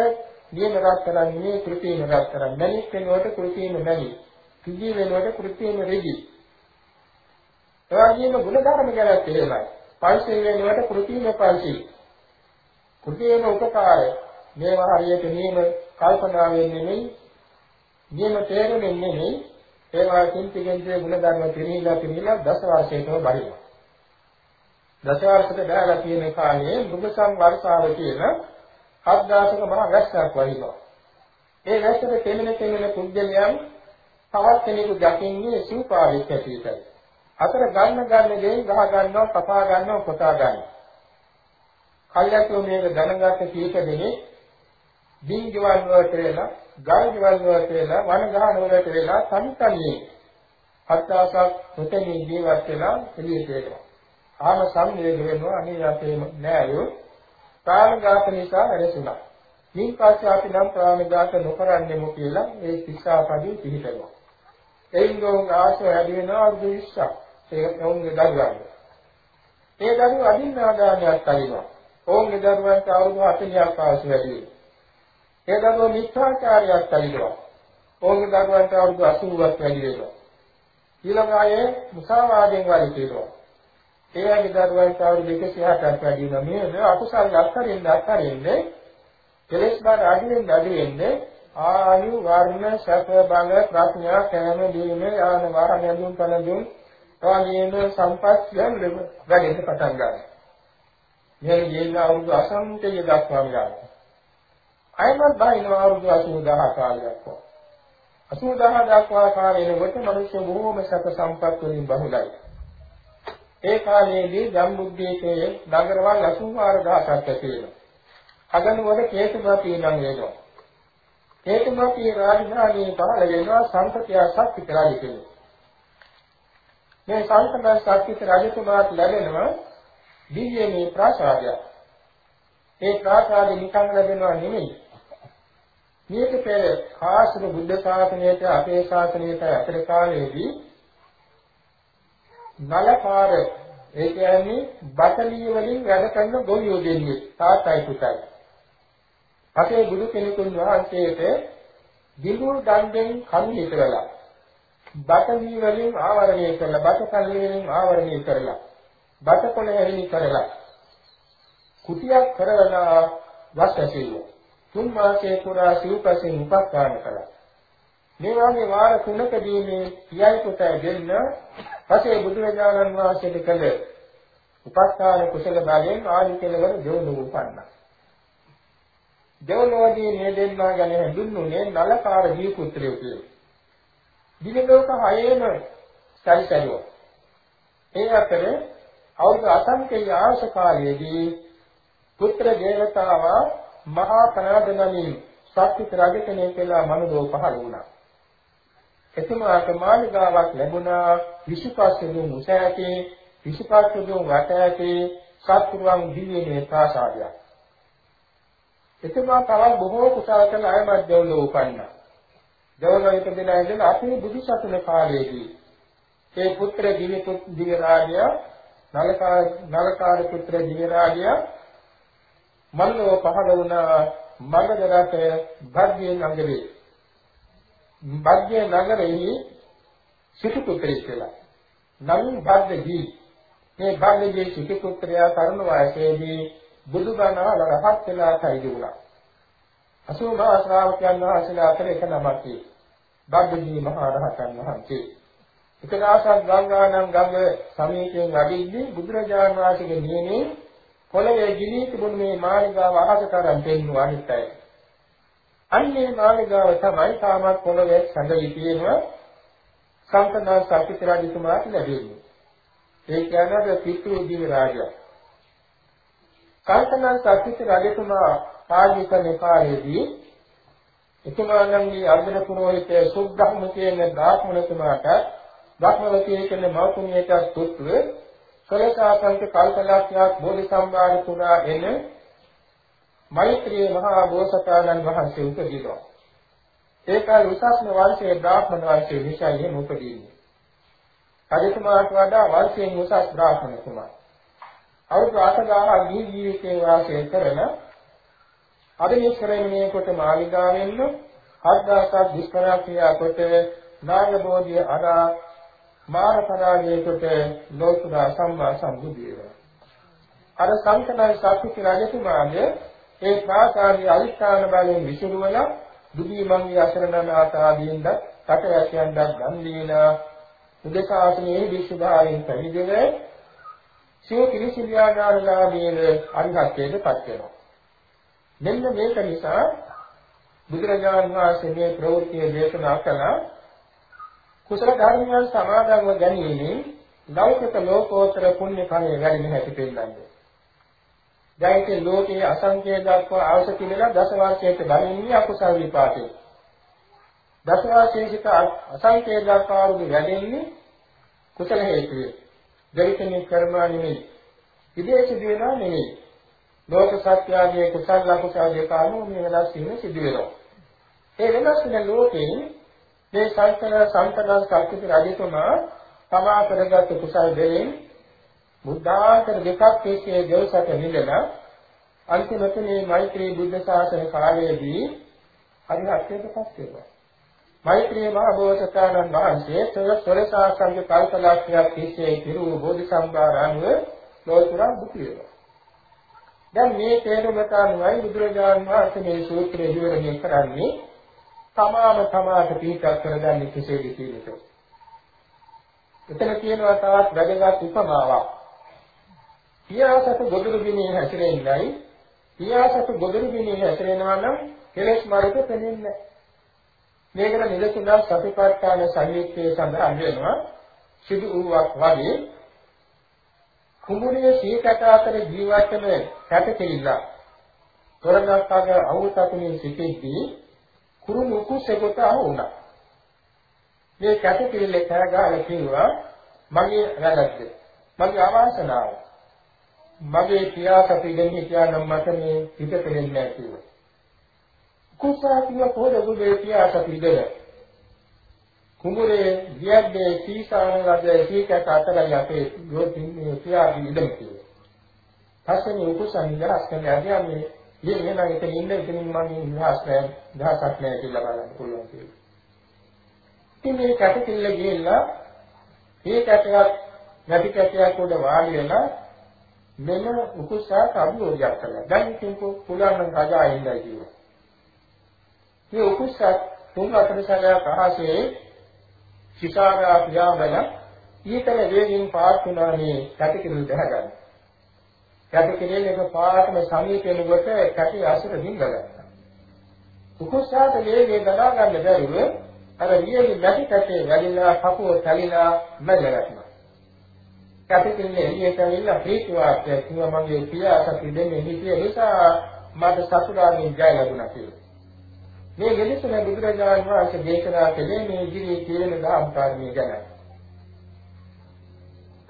දින රත්තරන් මේ කෘතියම රත්තරන් මැණික් වෙනකොට කෘතියම මැණික්. කිජි වෙනකොට කෘතියම රිජි. එවාගෙම ගුණධර්ම ගැනත් එහෙමයි. පංචේ වෙනකොට කෘතියම පංචේ. කෘතියම උපකාරය. මේවා හරියට නියම කල්පනාවෙන් නෙමෙයි නියම තේරුමින් නෙමෙයි ඒවා කිංචිකෙන්දේ ගුණධර්ම පිළිහිලා පිළිහිලා දස වර්ෂයකම බහිනවා. දස වර්ෂයක බැලලා තියෙන කාලයේ මුගසන් වර්ෂාව කියන හත්දාසක මහ වැස්සක් වහිනවා. ඒ වැස්සට තෙමෙන තෙමෙන පුද්ගලයන් තවත් කෙනෙකු දකින්නේ සූපාවෙක් ඇටියටයි. අතර ගන්න ගන්න දේ ගහ ගන්නවා, කපා ගන්නවා, කොටා ගන්නවා. කල්යතු මේක දැනගත්ත කීප දෙනෙක් දීගවල් වලට වෙලා, ගල්ගවල් වලට වෙලා, වන ගහන වලට වෙලා සම්තන්නේ අත්තාසක් මෙතනින් ජීවත් වෙලා එළියට එනවා. ආම සම්වේග වෙනවා අනේ අපේම නෑයෝ ප්‍රාණඝාත නිසා ඇරසුණා. මින් පස්සේ අපි නම් ප්‍රාණඝාත නොකරන්නෙමු කියලා ඒ ශික්ෂාපදේ පිළිපෙනවා. එයින් ගෝන් ආශය වැඩි වෙනවා අවුරුදු 20ක්. ඒක ඔවුන්ගේ දරුවන්. ඒ දරුවෝ අදින්න ආදානයක් අරිනවා. ඔවුන්ගේ දරුවන්ට අවුරුදු 40ක් ආශය වැඩි වෙනවා. ඒ දරුවෝ මිත්‍යාචාරයක් අරිනවා. ඔවුන්ගේ දරුවන්ට අවුරුදු 80ක් වැඩි වෙනවා. ඊළඟ ආයේ මුසාවාදයෙන් වලිනවා. ඒ වගේ දරුවන්ට අවුරුදු 160ක් වැඩි වෙනවා. මේ අකුසල් අත්හරින්න අත්හරින්න කෙලෙස් බාර අඩු වෙන්න අඩු වෙන්න ආයු වර්ණ සැප බල ප්‍රඥා කෑම දීම යාන වාහන යඳුන් කලඳුන් එවාගේම සම්පත් යන වැඩෙන්න පටන් ගන්නවා. මේ ජීවිත අවුරුදු අසංඛ්‍යය දක්වාම යනවා. අයමත් බයින අවුරුදු 80000 කාලයක් වගේ. 80000 දක්වා කාලෙනකොට මිනිස්සු බොහෝම සැප සම්පත් වලින් බහුලයි. ඒ කාලයේදී ජම්බුද්දීපයේ නගරවල් 84000ක් ඇති වෙනවා. අගනුවර කේතුමති නම් වෙනවා. කේතුමති රාජධානිය පහළ වෙනවා සංකතිය ශක්තිත රජ කෙනෙක්. මේ සංකත ශක්තිත රජතුමාට ලැබෙනවා දිව්‍යමය ප්‍රාසාදයක්. ඒ ප්‍රාසාදෙ නිකන් ලැබෙනවා නෙමෙයි. මේක පෙර ආශ්‍ර බුද්ධ ශාසනයට අපේ ශාසනයට අතර කාලයේදී නලකාර ඒ කියන්නේ බටලිය වලින් වැඩ කරන ගොවියෝ දෙන්නේ තාත්තයි පුතයි. අපේ බුදු කෙනෙකුන් වහන්සේට දිගුරු දණ්ඩෙන් කන් හිතරලා බටලිය වලින් ආවරණය කරලා බටකල්ලි වලින් ආවරණය කරලා බටකොළ හැරිලි කරලා කුටියක් කරලා වස් ඇසෙල්ලෝ තුන් මාසයේ පුරා සිව්පසෙන් උපස්ථාන කළා. මේ වගේ වාර තුනකදී මේ පියයි පුතයි දෙන්න පසේ බුදුරජාණන් වහන්සේට කළ උපස්ථාන කුසල බලයෙන් ආදි කෙලවර දෙවොලු උපන්නා. දෙවොලෝදී මේ දෙන්නා ගැන හඳුන්වන්නේ නලකාර දී පුත්‍රයෝ කියලා. දිනලෝක හයේම සැරිසරුවා. ඒ අතර අවුරුදු අසංඛ්‍ය ආශ කාලයේදී පුත්‍ර දේවතාවා මහා කනාදනමින් සත්‍විත රජ කෙනෙක් වෙලා මනුලෝ පහළ වුණා. එතුමාට මාළිගාවක් ලැබුණා විසුපස්සෙන් මුස ඇති විසුපස්සෙන් වට ඇති සත්‍රුවන් දිව්‍යමය ප්‍රාසාදයක්. එතුමා තවත් බොහෝ කුසල කළ අයමත් දෙව්ලොව උපන්නා. දෙව්ලොව ඉපදෙලා ඉඳලා අපේ බුදුසසුන කාලයේදී ඒ පුත්‍ර දිව්‍ය දිව්‍ය රාජ්‍ය නලකාර නලකාර පුත්‍ර දිව්‍ය රාජ්‍ය මල්ලව පහළ වුණ මගධ රට භග්ගේ නගරේ භග්ගේ නගරෙහි සිටු පුත්‍රයෙක් කියලා. නමින් භග්ගජී මේ භග්ගජී සිටු පුත්‍රයා තරුණ වයසේදී බුදුබණ රහත් වෙලා තයිදි වුණා. අසෝමා ශ්‍රාවකයන් වහන්සේලා අතර එක නමක් භග්ගජී මහ රහතන් වහන්සේ. එක දවසක් ගංගානම් ගඟ සමීපයෙන් වැඩිද්දී බුදුරජාණන් වහන්සේගේ නියමයේ පොළවේ ගිලී තිබුණු මේ මාළිගාව අහසතරම් පෙන්වු අනිත් අය. අන්නේ මාළිගාව තමයි තාමත් පොළවේ සැඟවි තියෙනවා සංකනා සාපිත රජතුමාට ලැබෙන්නේ. ඒ කියන්නේ පිටු දිව රාජයා. සංකනා සාපිත රජතුමා පාලික නේපාලයේදී එතුමාණන්ගේ අර්ධන පුරෝහිත සුද්ධහම කියන බ්‍රාහ්මණතුමාට බ්‍රාහ්මණකේ කියන මෞතුමියට පුත්‍ර කලකාසන්ත කල්පලක්ෂයක් බෝධි සම්භාර පුරා එන මෛත්‍රී මහා බෝසතාණන් වහන්සේ උපදිනවා. ඒකල් උසස්ම වංශයේ බ්‍රාහ්මණ වංශයේ විශාලයෙන් උපදීන්නේ. රජතුමාට වඩා වංශයෙන් උසස් බ්‍රාහ්මණතුමා. අවුරුදු 8000 ගිහි ජීවිතේ වාසය කරන අදිනිස්කරණයේ කොට මාලිගාවෙන්න හත්දාසක් දුෂ්කර ක්‍රියා කොට නාගබෝධිය අරා මාන පරාජයකට ලෝතුරා සම්මා සම්බුදු වේවා. අර සංකනයි සාක්ෂි රජතුමාගේ ඒ ප්‍රාසාදී අවිස්ථාන බලයෙන් විසිරුවලා දුදී මංගී අසරණනාත ආදීන්ද රටවැසියන්ද ගන් දීලා උදේශාසනයේ විශ්වභාවයෙන් පැවිදෙව සිය කිරිසිලියාගාරලාමීන අරිහත්ත්වයට පත් වෙනවා. මෙන්න මේක නිසා බුදුරජාණන් වහන්සේ මේ ප්‍රවෘත්තිය දේශනා කළා කුසල ධර්මයන් සමාදන්ව ගැනීමෙන් ලෞකික ලෝකෝත්තර පුණ්‍ය කර්මය වැඩි හැටි පෙන්නන්නේ. දැයිතේ ලෝකයේ අසංකේය දක්වා අවශ්‍ය කියලා දස වාක්‍යයට බලින්නේ අකුසල විපාකේ. දස වාක්‍යයට අසංකේය දක්වා වූ වැඩෙන්නේ කුසල හේතුවේ. දෙවිතනේ කර්මා නෙමෙයි. විදේශ දිවෙනා නෙමෙයි. ලෝක සත්‍යයේ කුසල අකුසල දෙක අනුව මේ වෙනස් වීම සිදු වෙනවා. ඒ වෙනස් වෙන ලෝකේ මේ සංකල සංකලන කල්පිත රජතුමා තමා කරගත් කුසල් දෙයෙන් බුද්ධාන්තර දෙකක් එක්කේ දෙවසට නිලලා අන්තිමට මේ මෛත්‍රී බුද්ධ ශාසන කාලයේදී හරිහත්යටපත් වෙනවා. මෛත්‍රී මහ බෝසතාණන් වහන්සේ සොරසාසංග කල්පලක්ෂයක් තිස්සේ පිරු බෝධි සම්භාරණව ලෝතුරා දුක් වේවා. දැන් මේ තේරුම තමයි බුදුරජාණන් වහන්සේ මේ සූත්‍රය විවරණය කරන්නේ තමාම තමාට පිටක් කරගන්නේ කෙසේද කියන එක. එතන කියනවා තවත් වැදගත් උපමාවක්. පියාසත ගොදුරු බිමේ හැසිරෙන්නයි පියාසත ගොදුරු බිමේ හැසිරෙනවා නම් කෙලෙස් මාර්ග පෙනෙන්නේ මේකට නිදසුනා සතිපට්ඨාන සංයුක්තයේ සඳහන් වෙනවා සිදු වූවක් වගේ කුඹුරේ සීකට අතර ජීවත් වෙන කැටකෙල්ල තොරණක්කාග අවුතපුනේ සිටිද්දී කුරුණු කුසෙකට අහු වුණා. මේ කැටකෙල්ල කෑගාලා කිව්වා මගේ වැරද්ද. මගේ අවාසනාව. මගේ පියාට පිළිගෙන හිටියානම් මට මේ පිට පෙන්නේ නැහැ කිව්වා. කුසාතිය පොඩ දුවේ පියාට පිළිගෙන කුඹුරේ වියද්දේ සීසාන ලද සීකට අතරයි අපේ යෝතින්නේ පියාගේ ඉඩම කිව්වා. පස්සේ උකුසන් ඉඳලා කරන යන්නේ මේ නේද එතන ඉන්න එතනින් මම ඉහස් නැහැ දහසක් නැහැ කියලා බලන්න පුළුවන් කියලා. ඉතින් මේ කැටකිල්ල ගිහිල්ලා මේ කැටයක් නැති කැටයක් උඩ වාඩි වෙලා මෙන්න උකුසාට අභියෝගයක් කළා. දැන් ඉතින් පුළුවන් නම් රජා ඉන්නයි කිව්වා. මේ උකුසාට තුන් හතර සැරයක් අහසේ සිතාරා පියාඹන ඊතල වේගින් පාත් වුණානේ කැටකිරුල් දැහගන්න. කැටකිරුල් එක පාටම සමීපෙන කොට කැටි අසුර දිංග ගන්නවා. උකුස්සාට වේගේ දරා ගන්න බැරුව අර වියලි මැටි කැටේ වැලිලා කපුව තැලිලා මැදගත්තා. කැටකිරුල් එළියට ඇවිල්ලා ප්‍රීතිවාක්‍ය කිව්වා මගේ පියා සති දෙන්නේ හිතිය නිසා මට සතුටාගෙන් ජය ලැබුණා කියලා. මේ ගෙලිසන බුදුරජාණන් වහන්සේ දේශනා කළේ මේ ඉදිරියේ කියන දහම් කාරණේ ගැන.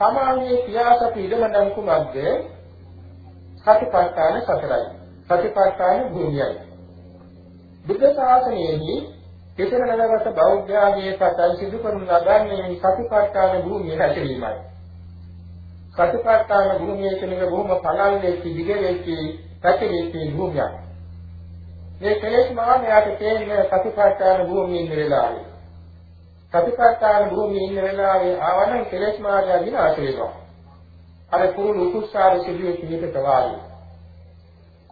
තමාගේ පියාසප ඉදමනම් කුමක්ද? සතිපට්ඨාන සතරයි. සතිපට්ඨාන භූමියයි. බුද්ධ ශාසනයේදී කෙසර නගරත බෞද්ධයාගේ සතන් සිදු කරන ලබන්නේ සතිපට්ඨාන භූමිය හැසිරීමයි. සතිපට්ඨාන භූමියේ කෙනෙක් බොහොම පළල් වෙච්ච දිග වෙච්ච පැතිරිච්ච භූමියක්. මේ කෙලෙස් මානයට තේින්න සතිපට්ඨාන භූමියේ ඉන්න වෙලාවේ සතිපට්ඨාන භූමියේ ඉන්න වෙලාවේ ආවනම් කෙලෙස් මානය විනාශ වෙනවා අර කුරුළු කුස්සාර සිදුවේ පිළිකට වාගේ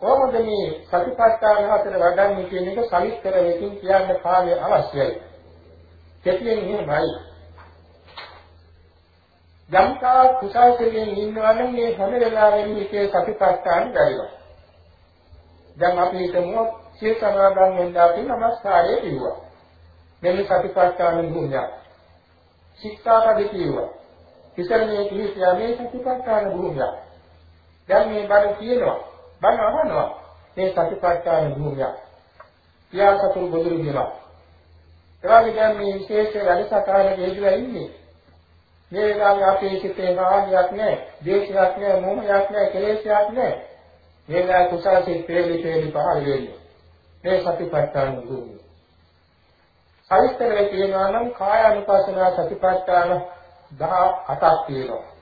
කොහොමද මේ සතිපට්ඨාන හතර වඩන්නේ කියන එක සවිස්තර වෙකින් කියන්න කාලය අවශ්‍යයි කෙටියෙන් එහෙමයි යම්කා කුසල් කෙරෙන් ඉන්නවා නම් මේ හැම වෙලාවෙම මේකේ සතිපට්ඨාන ගන්නවා දැන් අපි හිතමු සිය සමාදන් වෙන්න අපි নমස්කාරය කිව්වා. මෙන්න සතිපට්ඨාන භූමිය. ශික්ෂාපද කිව්වා. ඉතින් මේ කිහිපය මේ සතිපට්ඨාන භූමිය. දැන් මේ බණ කියනවා. බණ අහනවා. මේ සතිපට්ඨාන භූමිය. පියාසතුරු බුදුරු කියනවා. එවාගේ දැන් මේ විශේෂ වැඩසටහන හේතුව ඉන්නේ. මේ වෙලාවේ අපේ සිතේ රාගයක් නැහැ, දේශයක් නැහැ, මොහයක් නැහැ, කෙලෙසයක් නැහැ. මේ වෙලාවේ කුසල සිත් පෙරලි පෙරලි පහළ වෙන්නේ. මේ සතිපට්ඨාන භූමිය. සවිස්තරව කියනවා නම් කාය අනුපස්සනා සතිපට්ඨාන 18ක් තියෙනවා.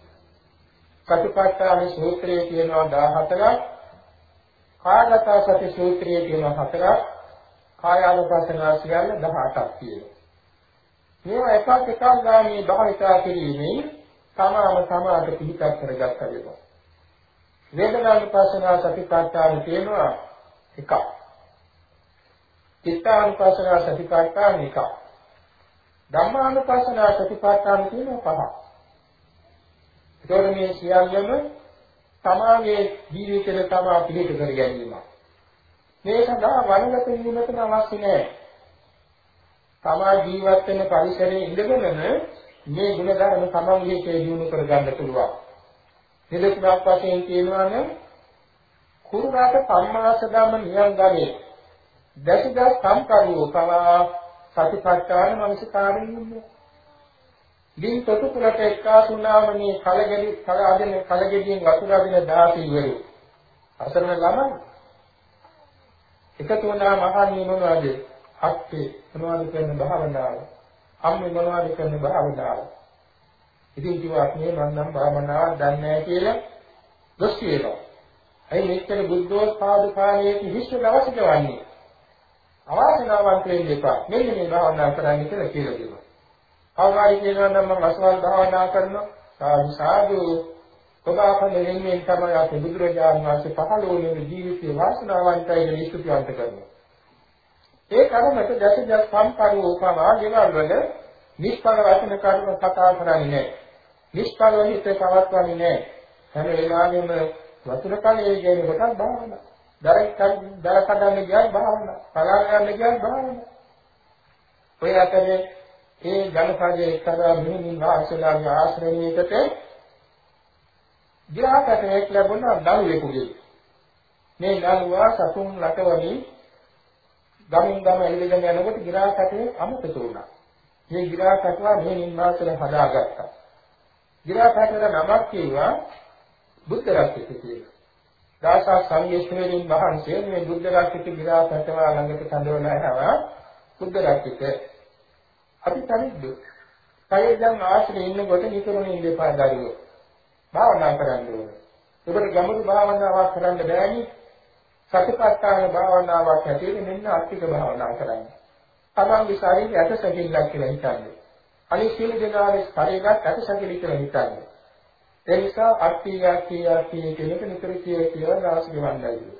සතිපට්ඨාන සූත්‍රයේ කියනවා 14ක්. කායගත සති සූත්‍රයේ කියනවා 4ක්. කාය අනුපස්සනා සියල්ල 18ක් තියෙනවා. මේවා එකක් එකක් ගාමී භාවිතා කිරීමෙන් තමාම තමාට පිහිටක් කරගත්තා වෙනවා. වේදනානුපස්සනා සතිපට්ඨාන කියනවා එකක්. චිත්තානුපස්සනා සතිපට්ඨාන එකක්. ධම්මානුපස්සනා සතිපට්ඨාන තියෙනවා පහක්. ඒතකොට මේ සියල්ලම තමාගේ ජීවිතේ තමා පිළිට කර ගැනීම. මේ සඳහා වනගත වීමකට අවශ්‍ය නැහැ. තමා ජීවත් වෙන පරිසරයේ ඉඳගෙනම මේ ගුණධර්ම තමන්ගේ දියුණු කර ගන්න පුළුවන්. නිදසුනක් වශයෙන් කියනවා නම් කුරුණාට සම්මාස ධම්ම නියම් ගන්නේ දැසිදා සම්කරුවෝ පවා සතිපට්ඨාන මනසකාරයෙන් ඉන්නේ. දින් තොටු කුලට එක්කාසුනාම මේ කලගෙඩි කලගෙන කලගෙඩියෙන් වතුර අදින දාසි ඉවරු. අසරණ ළමයි. එකතු වුණා මහණී මොනවද? අක්කේ මොනවද කරන භාවනාව? අම්මේ මොනවද කරන භාවනාව? ඉතින් කිව්වා මේ මම නම් භාවනාවක් දන්නේ නැහැ කියලා දොස් කියනවා. ඇයි මෙච්චර බුද්ධෝත්පාද කාලයේ හිස්ස දවසක වන්නේ? අවාසනාවන්ත වෙන්න එපා. මෙන්න මේ භාවනා කරන්න කියලා කියලා දෙනවා. කවුරුහරි කියනවා නම් මම අසවල් භාවනා කරනවා. සාදු සාදු ඔබ අපේ දෙන්නේ තමයි අපේ බුදුරජාණන් වහන්සේ පහළ වුණේ ජීවිතේ වාසනාවන්තයි කියලා ඉස්තුතිවන්ත කරනවා. ඒ කර්මයට දැසජත් සම්පරෝ උපමා ගෙවල් වල නිෂ්ඵල වචන කරුණු කතා කරන්නේ නැහැ. නිෂ්ඵල හිත පවත්වන්නේ නැහැ. හැම වෙලාවෙම වතුර කලයේ කියන කොටක් භාවනා. දරක් දර කඩන්න ගියත් භාවනා. පලා ගන්න ගියත් භාවනා. ඔය අතරේ ඒ ජනපදයේ එක්තරා මෙහිමින් වාසලාගේ ආශ්‍රමයකට ගිරාකටයක් ලැබුණා දරුවෙකුගේ. මේ දරුවා සතුන් රටවලින් ගමින් ගම එළිගෙන යනකොට ගිරාකටේ අමතක වුණා. මේ ගිරාකටවා මේ නිම්මාසල හදාගත්තා. ගිරාකටට නමක් කියවා බුද්ධ රක්කිත කියලා. දාසා සංයේෂ්ණයෙන් වහන්සේ මේ බුද්ධ රක්කිත ගිරාකටවා ළඟට කඳවලා ආවා. බුද්ධ රක්කිත අපි තනිද්ද. කය දැන් ආශ්‍රේ ඉන්නකොට නිතරම ඉඳපා දරුවෝ. භාවනා කරන්න ඕනේ. ඒකට ගැඹුරු භාවනාවක් කරන්න බෑනි. සතිපට්ඨාන භාවනාවක් හැටියට මෙන්න අත්තික භාවනා කරන්න. තමන්ගේ ශරීරය ඇටසැකිල්ලක් කියලා හිතන්නේ. අනිත් සියලු දෙනාගේ ශරීරයක් ඇටසැකිලි කියලා හිතන්නේ. ඒ නිසා අත්ති යක්ති යක්ති කියන එක නිතර කිය කියලා දාස් ගෙවන්නයි.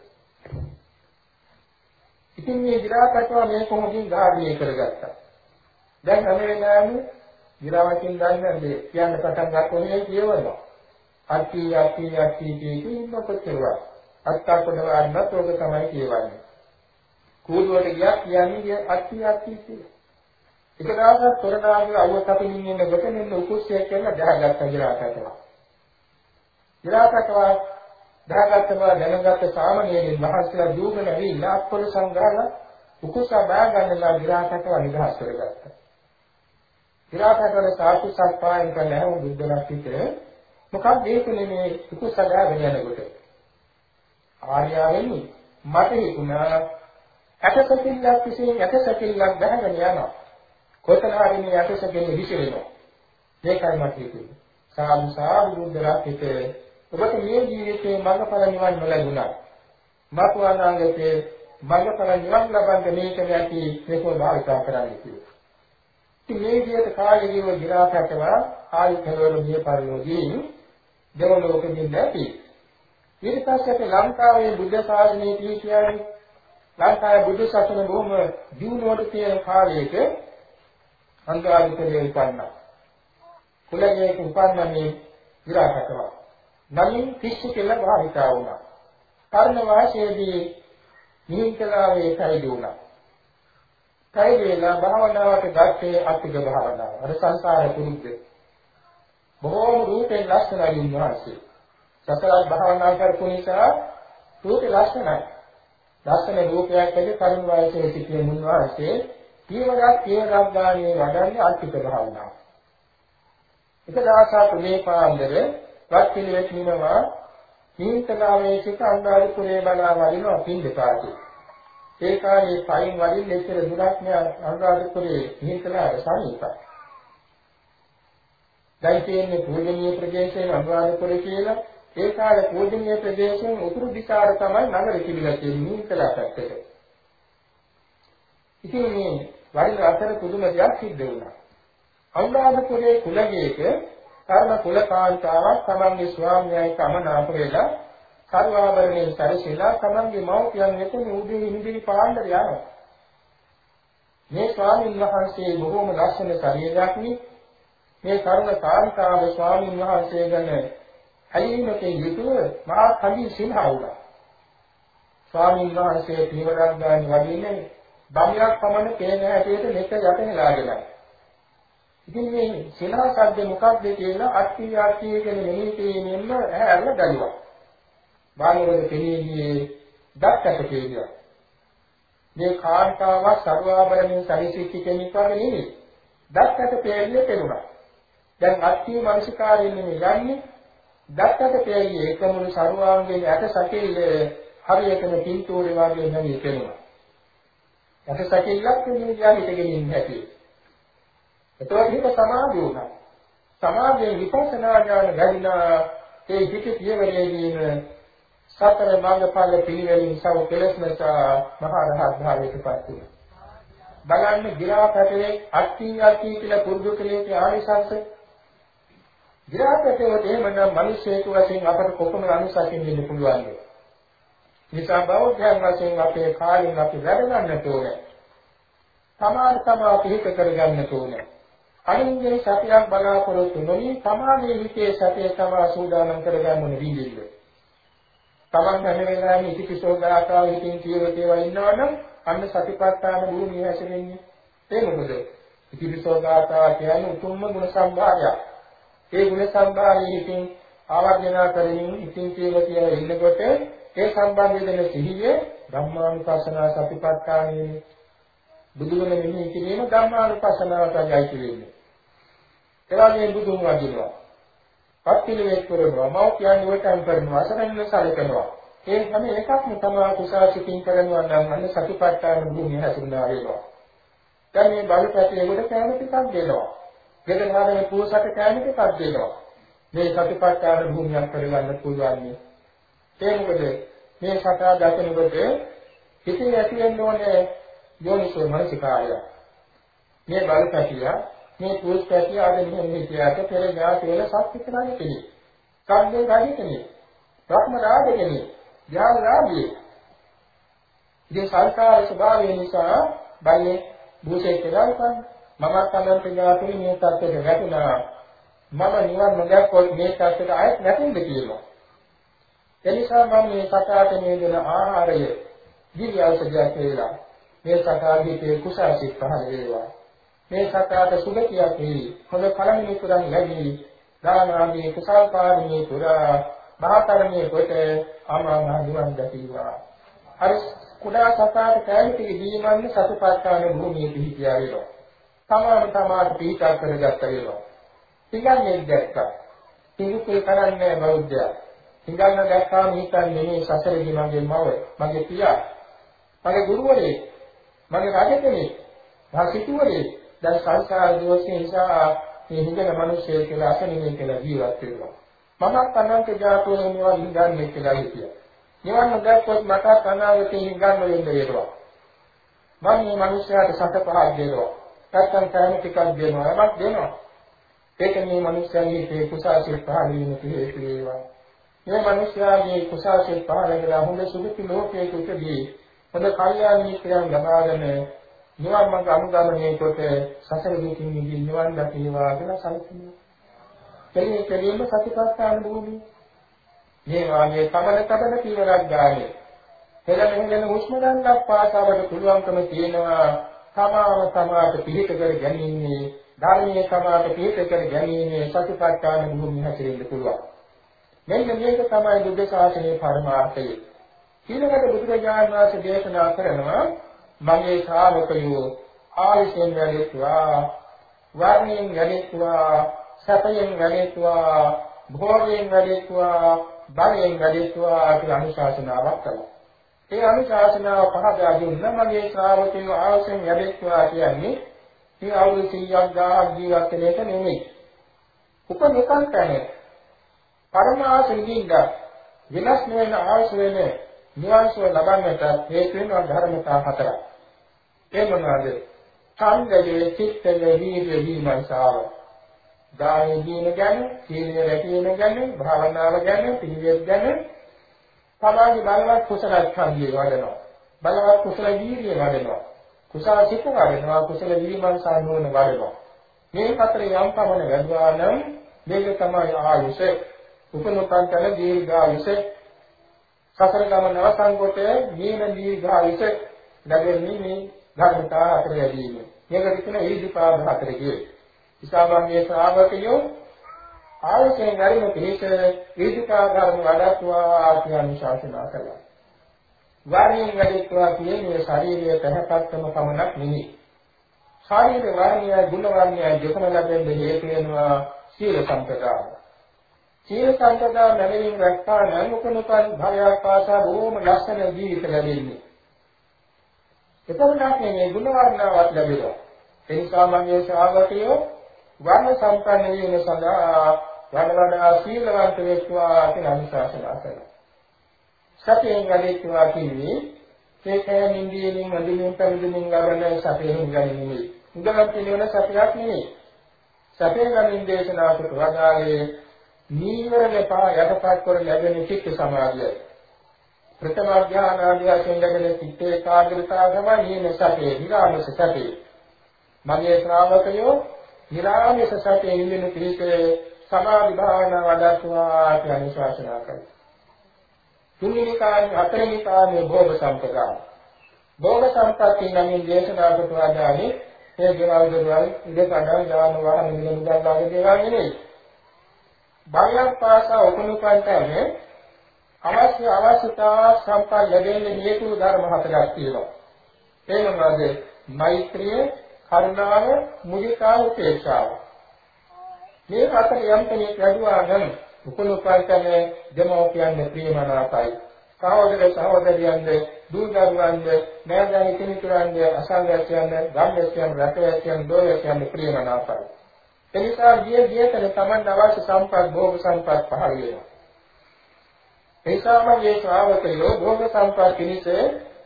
ඉතින් මේ විරාකටවා මේ කොහොමකින් ගාඩිය කරගත්තා. දැන් හැම වෙලාවෙම විරාමකින් ගන්නදී කියන්න පටන් ගන්නකොට කියවනවා. අත්ති යක්ති යක්ති කියන ඉන්න කොච්චරවත්. අත්තා කොටවන්නත් ඕක තමයි කියවන්නේ. කූඩුවට ගියා කියන්නේ අත්ති අත්ති කියලා. එක දවසක් තොරණාගේ අවුව කපමින් ඉන්නකොට මෙන්න උකුස්සිය කියලා දහගත්ත විරාකටවා. විරාකටවා දහගත්තම දැනගත්ත සාමණේරයන් වහන්සේලා දූගෙන ඇවිල්ලා අත්පොළ සංගාලා උකුස්සා බෑ ගන්නලා විරාකටවා නිදහස් කරගත්තා. විරාකටවල සාතු සත්පායන් කළා වූ බුද්ධලක් පිටේ මොකක්ද ඒකනේ මේ උකුස්සා ගාගෙන යනකොට ආර්යාවෙනි මට හිතුණා ඇටසැකිල්ලක් විසින් ඇටසැකිල්ලක් බහගෙන යනවා. කොතන හරි මේ ඇටසැකිල්ල විසිරෙනවා. මේකයි මට හිතෙන්නේ. සාදු සාදු බුද්ධරත්ිත ඔබට මේ ජීවිතේ මඟඵල නිවන් නොලැබුණා. මතු අනාගතයේ මඟඵල නිවන් ලබන්න මේක නැති මේක භාවිතා කරන්න කියලා. ඉතින් මේ විදිහට කාලෙකිව ගිරාකටව ආයු කෙලවර මිය පරිලෝකී දෙවලෝකෙකින් නැති. ඊට පස්සේ ලංකාවේ බුද්ධ ශාසනය කියන්නේ ලංකාවේ බුදු සසුන බොහොම දියුණුවට තියෙන කාලයක අංගාධිපතිය උපන්නා. කුලයේ උපන්නන්නේ විරාකටව. නමින් පිස්සු කියලා භාවිතා වුණා. කර්ණ වාසයේදී නිහිතලාවේ කයිද වුණා. කයිදේලා භාවනාවට ගත්තේ අතිග භාවනාව. අර සංසාර පුරුද්ද. බොහෝම රූපෙන් ලස්සනයි උන්වහන්සේ. සතර භාවනා කරපු නිසා රූපේ ලස්සනයි. ලස්සන රූපයක් ඇති කරුණ වයසේ සිටින මුන්වහන්සේ කීවරක් කීවරක් ගානේ වඩන්නේ අර්ථික භාවනාව. එක දවසක් මේ පාන්දර වත් පිළිවෙත් නිනවා තීන්තනාවේ සිට අන්දාරිපුරේ බලා වඩිනවා පින්දපාතේ. ඒ කාලේ පයින් වඩින්න එච්චර දුරක් නෑ අන්දාරිපුරේ තීන්තනාවේ සමීපයි. දැන් තියෙන්නේ පූජනීය ප්‍රදේශයේ අන්දාරිපුරේ කියලා ඒ කාලේ පූජනීය ප්‍රදේශයෙන් උතුරු දිශාවට තමයි නගර කිවිලා තියෙන්නේ ඉතලා පැත්තට. ඉතින් මේ වරින් අතර පුදුම දෙයක් සිද්ධ වුණා. අනුරාධපුරයේ කුලගේක කර්ම කුලකාන්තාවක් තමන්ගේ ස්වාමියායි කමනාප වෙලා කර්වාභරණයෙන් සැරසීලා තමන්ගේ මව්පියන් වෙත උදේ හිමිදිරි පාණ්ඩර යනවා. මේ ස්වාමීන් වහන්සේ බොහෝම ලස්සන ශරීරයක් මේ කර්ම කාන්තාව ස්වාමීන් වහන්සේ ගැන හැලීමකින් යුතුව මහා කලී සිනහ වුණා. ස්වාමීන් වහන්සේ පියවරක් ගන්න වදින්නේ බම්යක් පමණ පේන හැටියට මෙත යටහෙලාගෙනයි. ඉතින් මේ සිනහ සද්ද මොකක්ද කියලා අට්ටි ආට්ටි කියන මෙහි තේමෙන්න ඇහැරල ගලුවා. බාලවල කෙනෙක්ගේ දත්තට කියනවා. මේ කාන්තාව සර්වාභරණයෙන් සැරිසිච්ච කෙනෙක් වගේ නෙවෙයි. දත්තට පෙරන්නේ පෙනුණා. දැන් අට්ටි මානසිකාරයෙන් යන්නේ දැක්කට තේරියේ එකමුණු සරුවාංගයේ ඇට සැකිල්ල හරියටම පින්තූරේ වගේ නැමී පෙනුණා. ඇට සැකිල්ලක් කියන්නේ හිතගෙන ඉන්න හැටි. එතකොට හිත සමාධි වුණා. සමාධියෙන් විපස්සනා ඥාන ගැදිනා ඒ හිත පියවරේදීන සතර මාර්ගඵල පිළිවෙලින් සම කෙලස්මත මහා රහත් භාවයට පත් වුණා. බලන්න ගිරා පැටලේ අට්ටි අට්ටි කියලා පුරුදු කලේ ආනිසංස විරාගතේව එහෙමනම් මිනිස්සෙකු වශයෙන් අපට කොපමණ අනුසකින් දෙන්න පුළුවන්ද? නිසා බෞද්ධයන් වශයෙන් අපේ කාලෙන් අපි වැඩ ගන්නට ඕනේ. සමාන සමා පිහිට කරගන්නට ඕනේ. අනින්ගේ සතියක් බලාපොරොත්තු නොවි සමාධියේ හිතේ සතිය සමා සූදානම් කරගන්න ඕනේ විදිහට. තමන් හැම වෙලාවෙම ඉතිපිසෝ ගාථාව හිතින් කියව දේවල් ඉන්නවනම් අන්න සතිපට්ඨාන භූමිය හැසිරෙන්නේ. ඒ මොකද? ඉතිපිසෝ ගාථාව කියන්නේ උතුම්ම ගුණ සම්භාරයක්. ඒ ගුණ සම්භාරයෙන් ආවර්ජනා කරමින් ඉතිං කියලා කියලා ඉන්නකොට ඒ සම්බන්ධ වෙන සිහිය ධම්මානුපස්සනා සතිපට්ඨානෙ බුදුගුණ මෙහි කිරීම ධම්මානුපස්සනාවටයි අයිති වෙන්නේ. එවාගේ බුදුන් වදිනවා. පත්තිලෙක් කරනවා, මෞඛ්‍යයන් වටන් කරනවා, අසරණ සැලකනවා. ඒ හැම එකක්ම තමයි කුසාසිතින් කරනවා නම් අන්න සතිපට්ඨාන භූමිය හැසිරෙනවා වෙනවා. දැන් මේ බලපෑටේකට කෑම ටිකක් දෙනවා. ගෙදරාගේ පුවසට කෑම ටිකක් දෙනවා. මේ සතිපට්ඨාන භූමියක් කරගන්න පුළුවන්. ඒ මොකද මේ සතා දකිනකොට හිතේ ඇති වෙන්න ඕනේ යෝනිසෝ මනසිකාරය. මේ බලපෑටිය මේ පුවසට ආද මෙහෙම හිතියට පෙර ඥාති වල සත්‍ය කරන්නේ කෙනෙක්. සම්දේ ගාඩි කෙනෙක්. රත්න රාජ කෙනෙක්. ඥාන රාජ්‍යය. ඉතින් සංස්කාර ස්වභාවය නිසා බල්ලේ භූෂේ කියලා ඉතින් මම කලන්ත ඥාතුනි මේ තත්ත්වයට වැටුණා. මම නිවන් නොදැක්කොත් මේ තත්ත්වයට ආයෙත් නැතිද කියලා. එනිසා මම මේ සතාට මේ දෙන ආහාරය දිව්‍ය ඖෂධයක් වේලා මේ සතාගේ කුසාසිත පහළ වේවා. මේ සතාට සුගතියක් වේ. හොඳ කලමිතුරන් ලැබී දාන ආදී කුසල් පාරමී පුරා මහතරණයේ කොට ආමා නිවන් දකීවා. හරි කුඩා සතාට කැලිටි දීමන්න සතුපස්ථාන භූමියේ පිහිටියා වෙනවා. තමාම තමාට පිහිටා කරගත්ත වෙනවා. පිළිගන්නේ දැක්කා. පිළිකුල් කරන්නේ බෞද්ධයා. පිළිගන්න දැක්කාම හිතන්නේ මේ සසරේදී මගේ මව, මගේ පියා, මගේ ගුරුවරයෙක්, මගේ රජකෙනෙක්, මා සිටුවරයෙක් දැන් සංසාර දෝෂේ නිසා මේ හිඟන මිනිස්සෙ කියලා අසනින්නේ කියලා ජීවත් වෙනවා. මමත් අනන්ත ජාතෝනේ මේවා හිඟන්නේ කියලා හිතියා. නිවන් දැක්කොත් මට අනාගතේ හිඟන්න වෙන්න වෙනවා. මම මේ මිනිස්යාට සත පහක් දෙනවා. නැත්තම් කෑම ටිකක් දෙනවා. යමක් දෙනවා. ඒක මේ මිනිස්යාගේ මේ කුසාසිත පහළ වීමට හේතු වේවා. මේ මිනිස්යාගේ කුසාසිත පහළ වෙලා හොඳ සුදුසු ලෝකයක උපදී හොඳ කල්යාණ මිත්‍රයන් ලබාගෙන නිවන් මඟ අනුගමනය කොට සසර දුකින් මිදී නිවන් දකිනවා කියලා සැලසුමා. කෙලින් කෙලින්ම සතිපට්ඨාන භූමිය. මේ වාගේ තමන තබන පියවරක් ගානේ. හෙළන හෙළන හුස්ම ගන්නක් පාසාවට පුළුවන්කම තියෙනවා. තමාව තමාට පිළික කර ගැනීමේ ධර්මයේ තමාට පිළික කර ගැනීමේ සතිපට්ඨාන භූමිය හැසිරෙන්න පුළුවන්. මෙන්න මේක තමයි බුද්ධ ශාසනයේ පරමාර්ථය. ඊළඟට බුදුරජාණන් වහන්සේ දේශනා කරනවා මගේ ශ්‍රාවකයෝ ආයසෙන් වැඩිත්වා වර්ණයෙන් වැඩිත්වා සැපයෙන් වැඩිත්වා භෝගයෙන් වැඩිත්වා බලයෙන් වැඩිත්වා කියලා අනුශාසනාවක් කළා. ඒ අනුශාසනාව පහදා දුන්න මගේ ශ්‍රාවකයෝ ආයසෙන් වැඩිත්වා කියන්නේ මේ අවුරුදු 100ක් ගානක් ජීවත් වෙන එක නෙමෙයි. උපනිකන්තනේ පරමාසංගින්ද විනාශ වෙන ආයස වෙන නිවාසය ලබන්නට හේතු වෙන ධර්මතා හතරක්. ඒ මොනවාද? ඡන්දයේ චිත්තයේ වීර්ය වීමයිසාව. දානෙ දීන ගැන, සීලය රැකීම ගැන, භාවනාව ගැන, පිළිවෙත් ගැන තමයි බලවත් කුසල ඡන්දිය වඩනවා. බලවත් කුසල වීර්ය වඩනවා. කුසල සිත වඩනවා, කුසල විරිමංසා නුවණ වඩනවා. මේ හතර යම් පමණ වැඩුවා නම් මේක තමයි ආයුෂ. උපනොතන් කල දීර්ඝායුෂ. සසර ගමන අවසන් කොට මේන දීර්ඝායුෂ ලැබෙන්නේ මේ ධර්මතා අතර යදීම. මේකට කියන ඊදිපාද හතර කියේ. ඉස්ලාමයේ ශ්‍රාවකයෝ ආයතන ගරිම පිළිස ඊදිකා ධර්ම වඩත්වා කියන ශාසනා කළා. වර්ණයෙන් වැඩිත්වා කියන්නේ ශාරීරික තහපත්කම පමණක් නෙවෙයි. ශාරීරික වර්ණය ගුණ වර්ණය දෙකම ලැබෙන්න හේතු වෙනවා සීල සම්පදාය. සීල සම්පදාය ලැබෙමින් රැක්කා නම් උපනුපන් භාර්යාව පාසා බොහොම ලස්සන ජීවිත ලැබෙන්නේ. එතකොට මේ ගුණ වර්ණාවක් ලැබෙනවා. ඒ නිසා මගේ ශ්‍රාවකයෝ වර්ණ සම්පන්න වීම සඳහා වඩ වඩා සීලවන්ත වෙත්වා කියලා අනුශාසනා කරනවා. සතියෙන් වැඩිත්වා කිව්වේ ඒකේ නින්දියෙන් අඳුමින් පරිදිමින් ලබන සතියෙන් ගන්නේ. උදලක් පිළිවෙල සතියක් නෙමෙයි. සතියෙන් ගන්න දේශනා කොට වදාළේ නීවරණ පහ යටපත් කර ලැබෙන චිත්ත සමාධියයි. ප්‍රථම ඥාන ආදී වශයෙන් ලැබෙන චිත්ත ඒකාග්‍රතාව තමයි නියම සතිය, විරාමස සතිය. මගේ ශ්‍රාවකයෝ නිරාමස සතියේ ඉන්න පිළිකේ සමාධි භාවනා වඩත්වා කියලා අනුශාසනා කරනවා. තුන්වෙනි කාර්ය හතරවෙනි කාර්ය භෝග සම්පදා. භෝග සම්පatti නමින් දේශනා කොට වදානේ ඒ දේවල් දේවල් ඉඳ කඩන් යාන වාහන නිල මුදල් ආදී දේවල් නෙවෙයි. බලයක් පාසා උපනුපන්තනේ අවශ්‍ය අවශ්‍යතා සම්පන්න ලැබෙන්න හේතු ධර්ම හතරක් තියෙනවා. ඒ මොනවාද? මෛත්‍රිය, කරුණාව, මුදිතාව, උපේක්ෂාව. මේ හතර යම් කෙනෙක් වැඩුවා නම් උපනුපන්තනේ දෙමෝපියන්ගේ ප්‍රියමනාපයි. සහෝදර සහෝදරියන්ද දූ දරුවන්ද නෑදෑයන් කෙනෙකුන්ද අසංගතයන්ද ගම්වැසියන් රටවැසියන් දෝවැසියන් ප්‍රියමනාපයි. එනිසා ගිය ගියතන Taman අවශ්‍ය සම්පත් භෝග සම්පත් පහළ වෙනවා. එනිසාම මේ ශ්‍රාවකයෝ භෝග සම්පත් පිණිස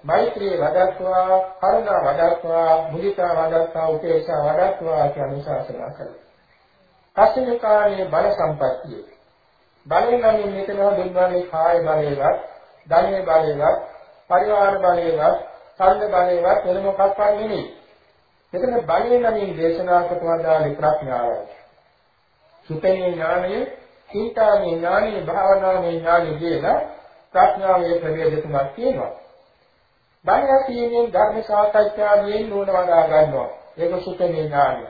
මෛත්‍රිය වඩත්වා, කරුණා වඩත්වා, මුදිතා වඩත්වා, උපේක්ෂා වඩත්වා කියන ශාසනා කළා. පස්වෙනි කාරණේ බල සම්පත්තිය. බලයෙන් නම් මෙතන දුන්නානේ කාය බලයවත්, ධනෙ බලයවත්, පරිවාර බලයවත්, ඡන්ද බලයවත් වෙන මොකක්වත් නෙමෙයි. මෙතන බලයෙන් නම් දේශනා කොට වදාළේ ප්‍රඥාවයි. සුතේ ඥානය, සීතාමේ ඥානය, භාවනාමේ ඥානය කියලා ප්‍රඥාවේ ප්‍රභේද තුනක් තියෙනවා. බලය කියන්නේ ධර්ම සාකච්ඡාවෙන් නුවණ වඩා ගන්නවා. ඒක සුතේ ඥානය.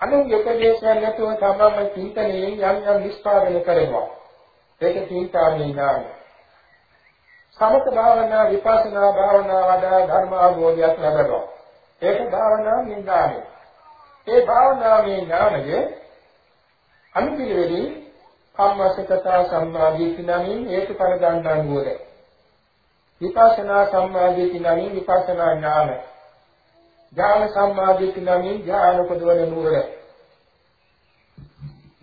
අනුන්ගේ උපදේශයන් නැතුව තමම චින්තනයෙන් යම් යම් නිස්පාදනය කරනවා. ඒක චින්තාමේ ඥානය. සමත භාවනා විපස්සනා භාවනා වඩා ධර්ම අවබෝධයක් ලැබෙනවා. ඒක භාවනා ඥානය. ඒ භාවනාවේ ඥානය අනුපිළිවෙලින් කම්මසකතා සම්මාදිට්ඨි නමින් හේතුඵල දන්නා නුවර. විපස්සනා සම්මාදිට්ඨි නමින් විපස්සනා ඥාන. ඥාන සම්මාදිට්ඨි නමින් ඥාන උපදවන නුවර.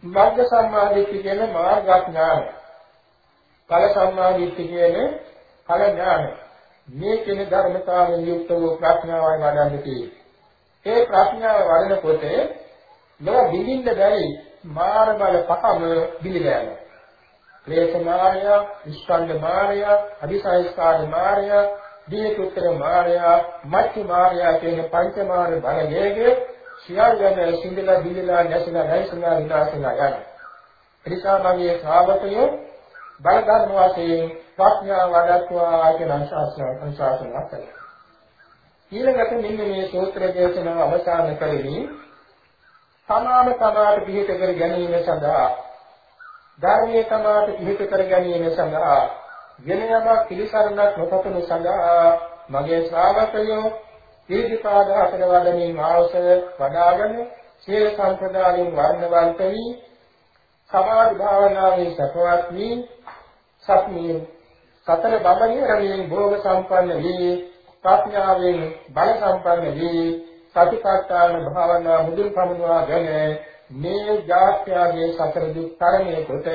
මාර්ග සම්මාදිට්ඨි කියන මාර්ග ඥාන. ඵල සම්මාදිට්ඨි කියන්නේ ඵල ඥාන. මේ කියන ධර්මතාවයෙන් යුක්ත වූ ප්‍රඥාවයි වඩන්න තියෙන්නේ. ඒ ප්‍රඥාව වඩනකොට ලෝ බිඳින්න බැරි මාර බල පහම බිලිලා යනවා. ක්ලේශ මාය, ස්කන්ධ මාය, අபிසංස්කාර මාය, දීකුත්තර මාය, මච්ච මාය කියන පංච මාර බල වේගයේ සියල්ලම සිඳලා බිලිලා නැසලා නැසලා විනාශලා යනවා. එනිසා මගේ ශ්‍රාවකයෝ බල ධර්ම වශයෙන් ප්‍රඥාව වඩත්වා කියන අනුශාසනා කළා. ඊළඟට මෙන්න මේ සූත්‍ර දේශනාව අවසන් කරමින් සමාන තමාට පිහිට කර ගැනීම සඳහා ධර්මයේ තමාට පිහිට කර ගැනීම සඳහා වෙන යමක් පිළිසරණක් නොපතනු සඳහා මගේ ශ්‍රාවකයෝ දීර්ඝපාද හතර වඩමින් මාවස වඩාගෙන සීල සම්ප්‍රදායෙන් වර්ණවන්ත වී සමාධි භාවනාවේ සපවත් වී සත්‍යයෙන් සතර බඹනිරමින් භෝග සම්පන්න වී ප්‍රඥාවෙන් බල සම්පන්න වී සතිපට්ඨාන භාවනා මුදුන් පමුණවාගෙන මේ ජාත්‍යාගේ සතර දුක් තරණය කොට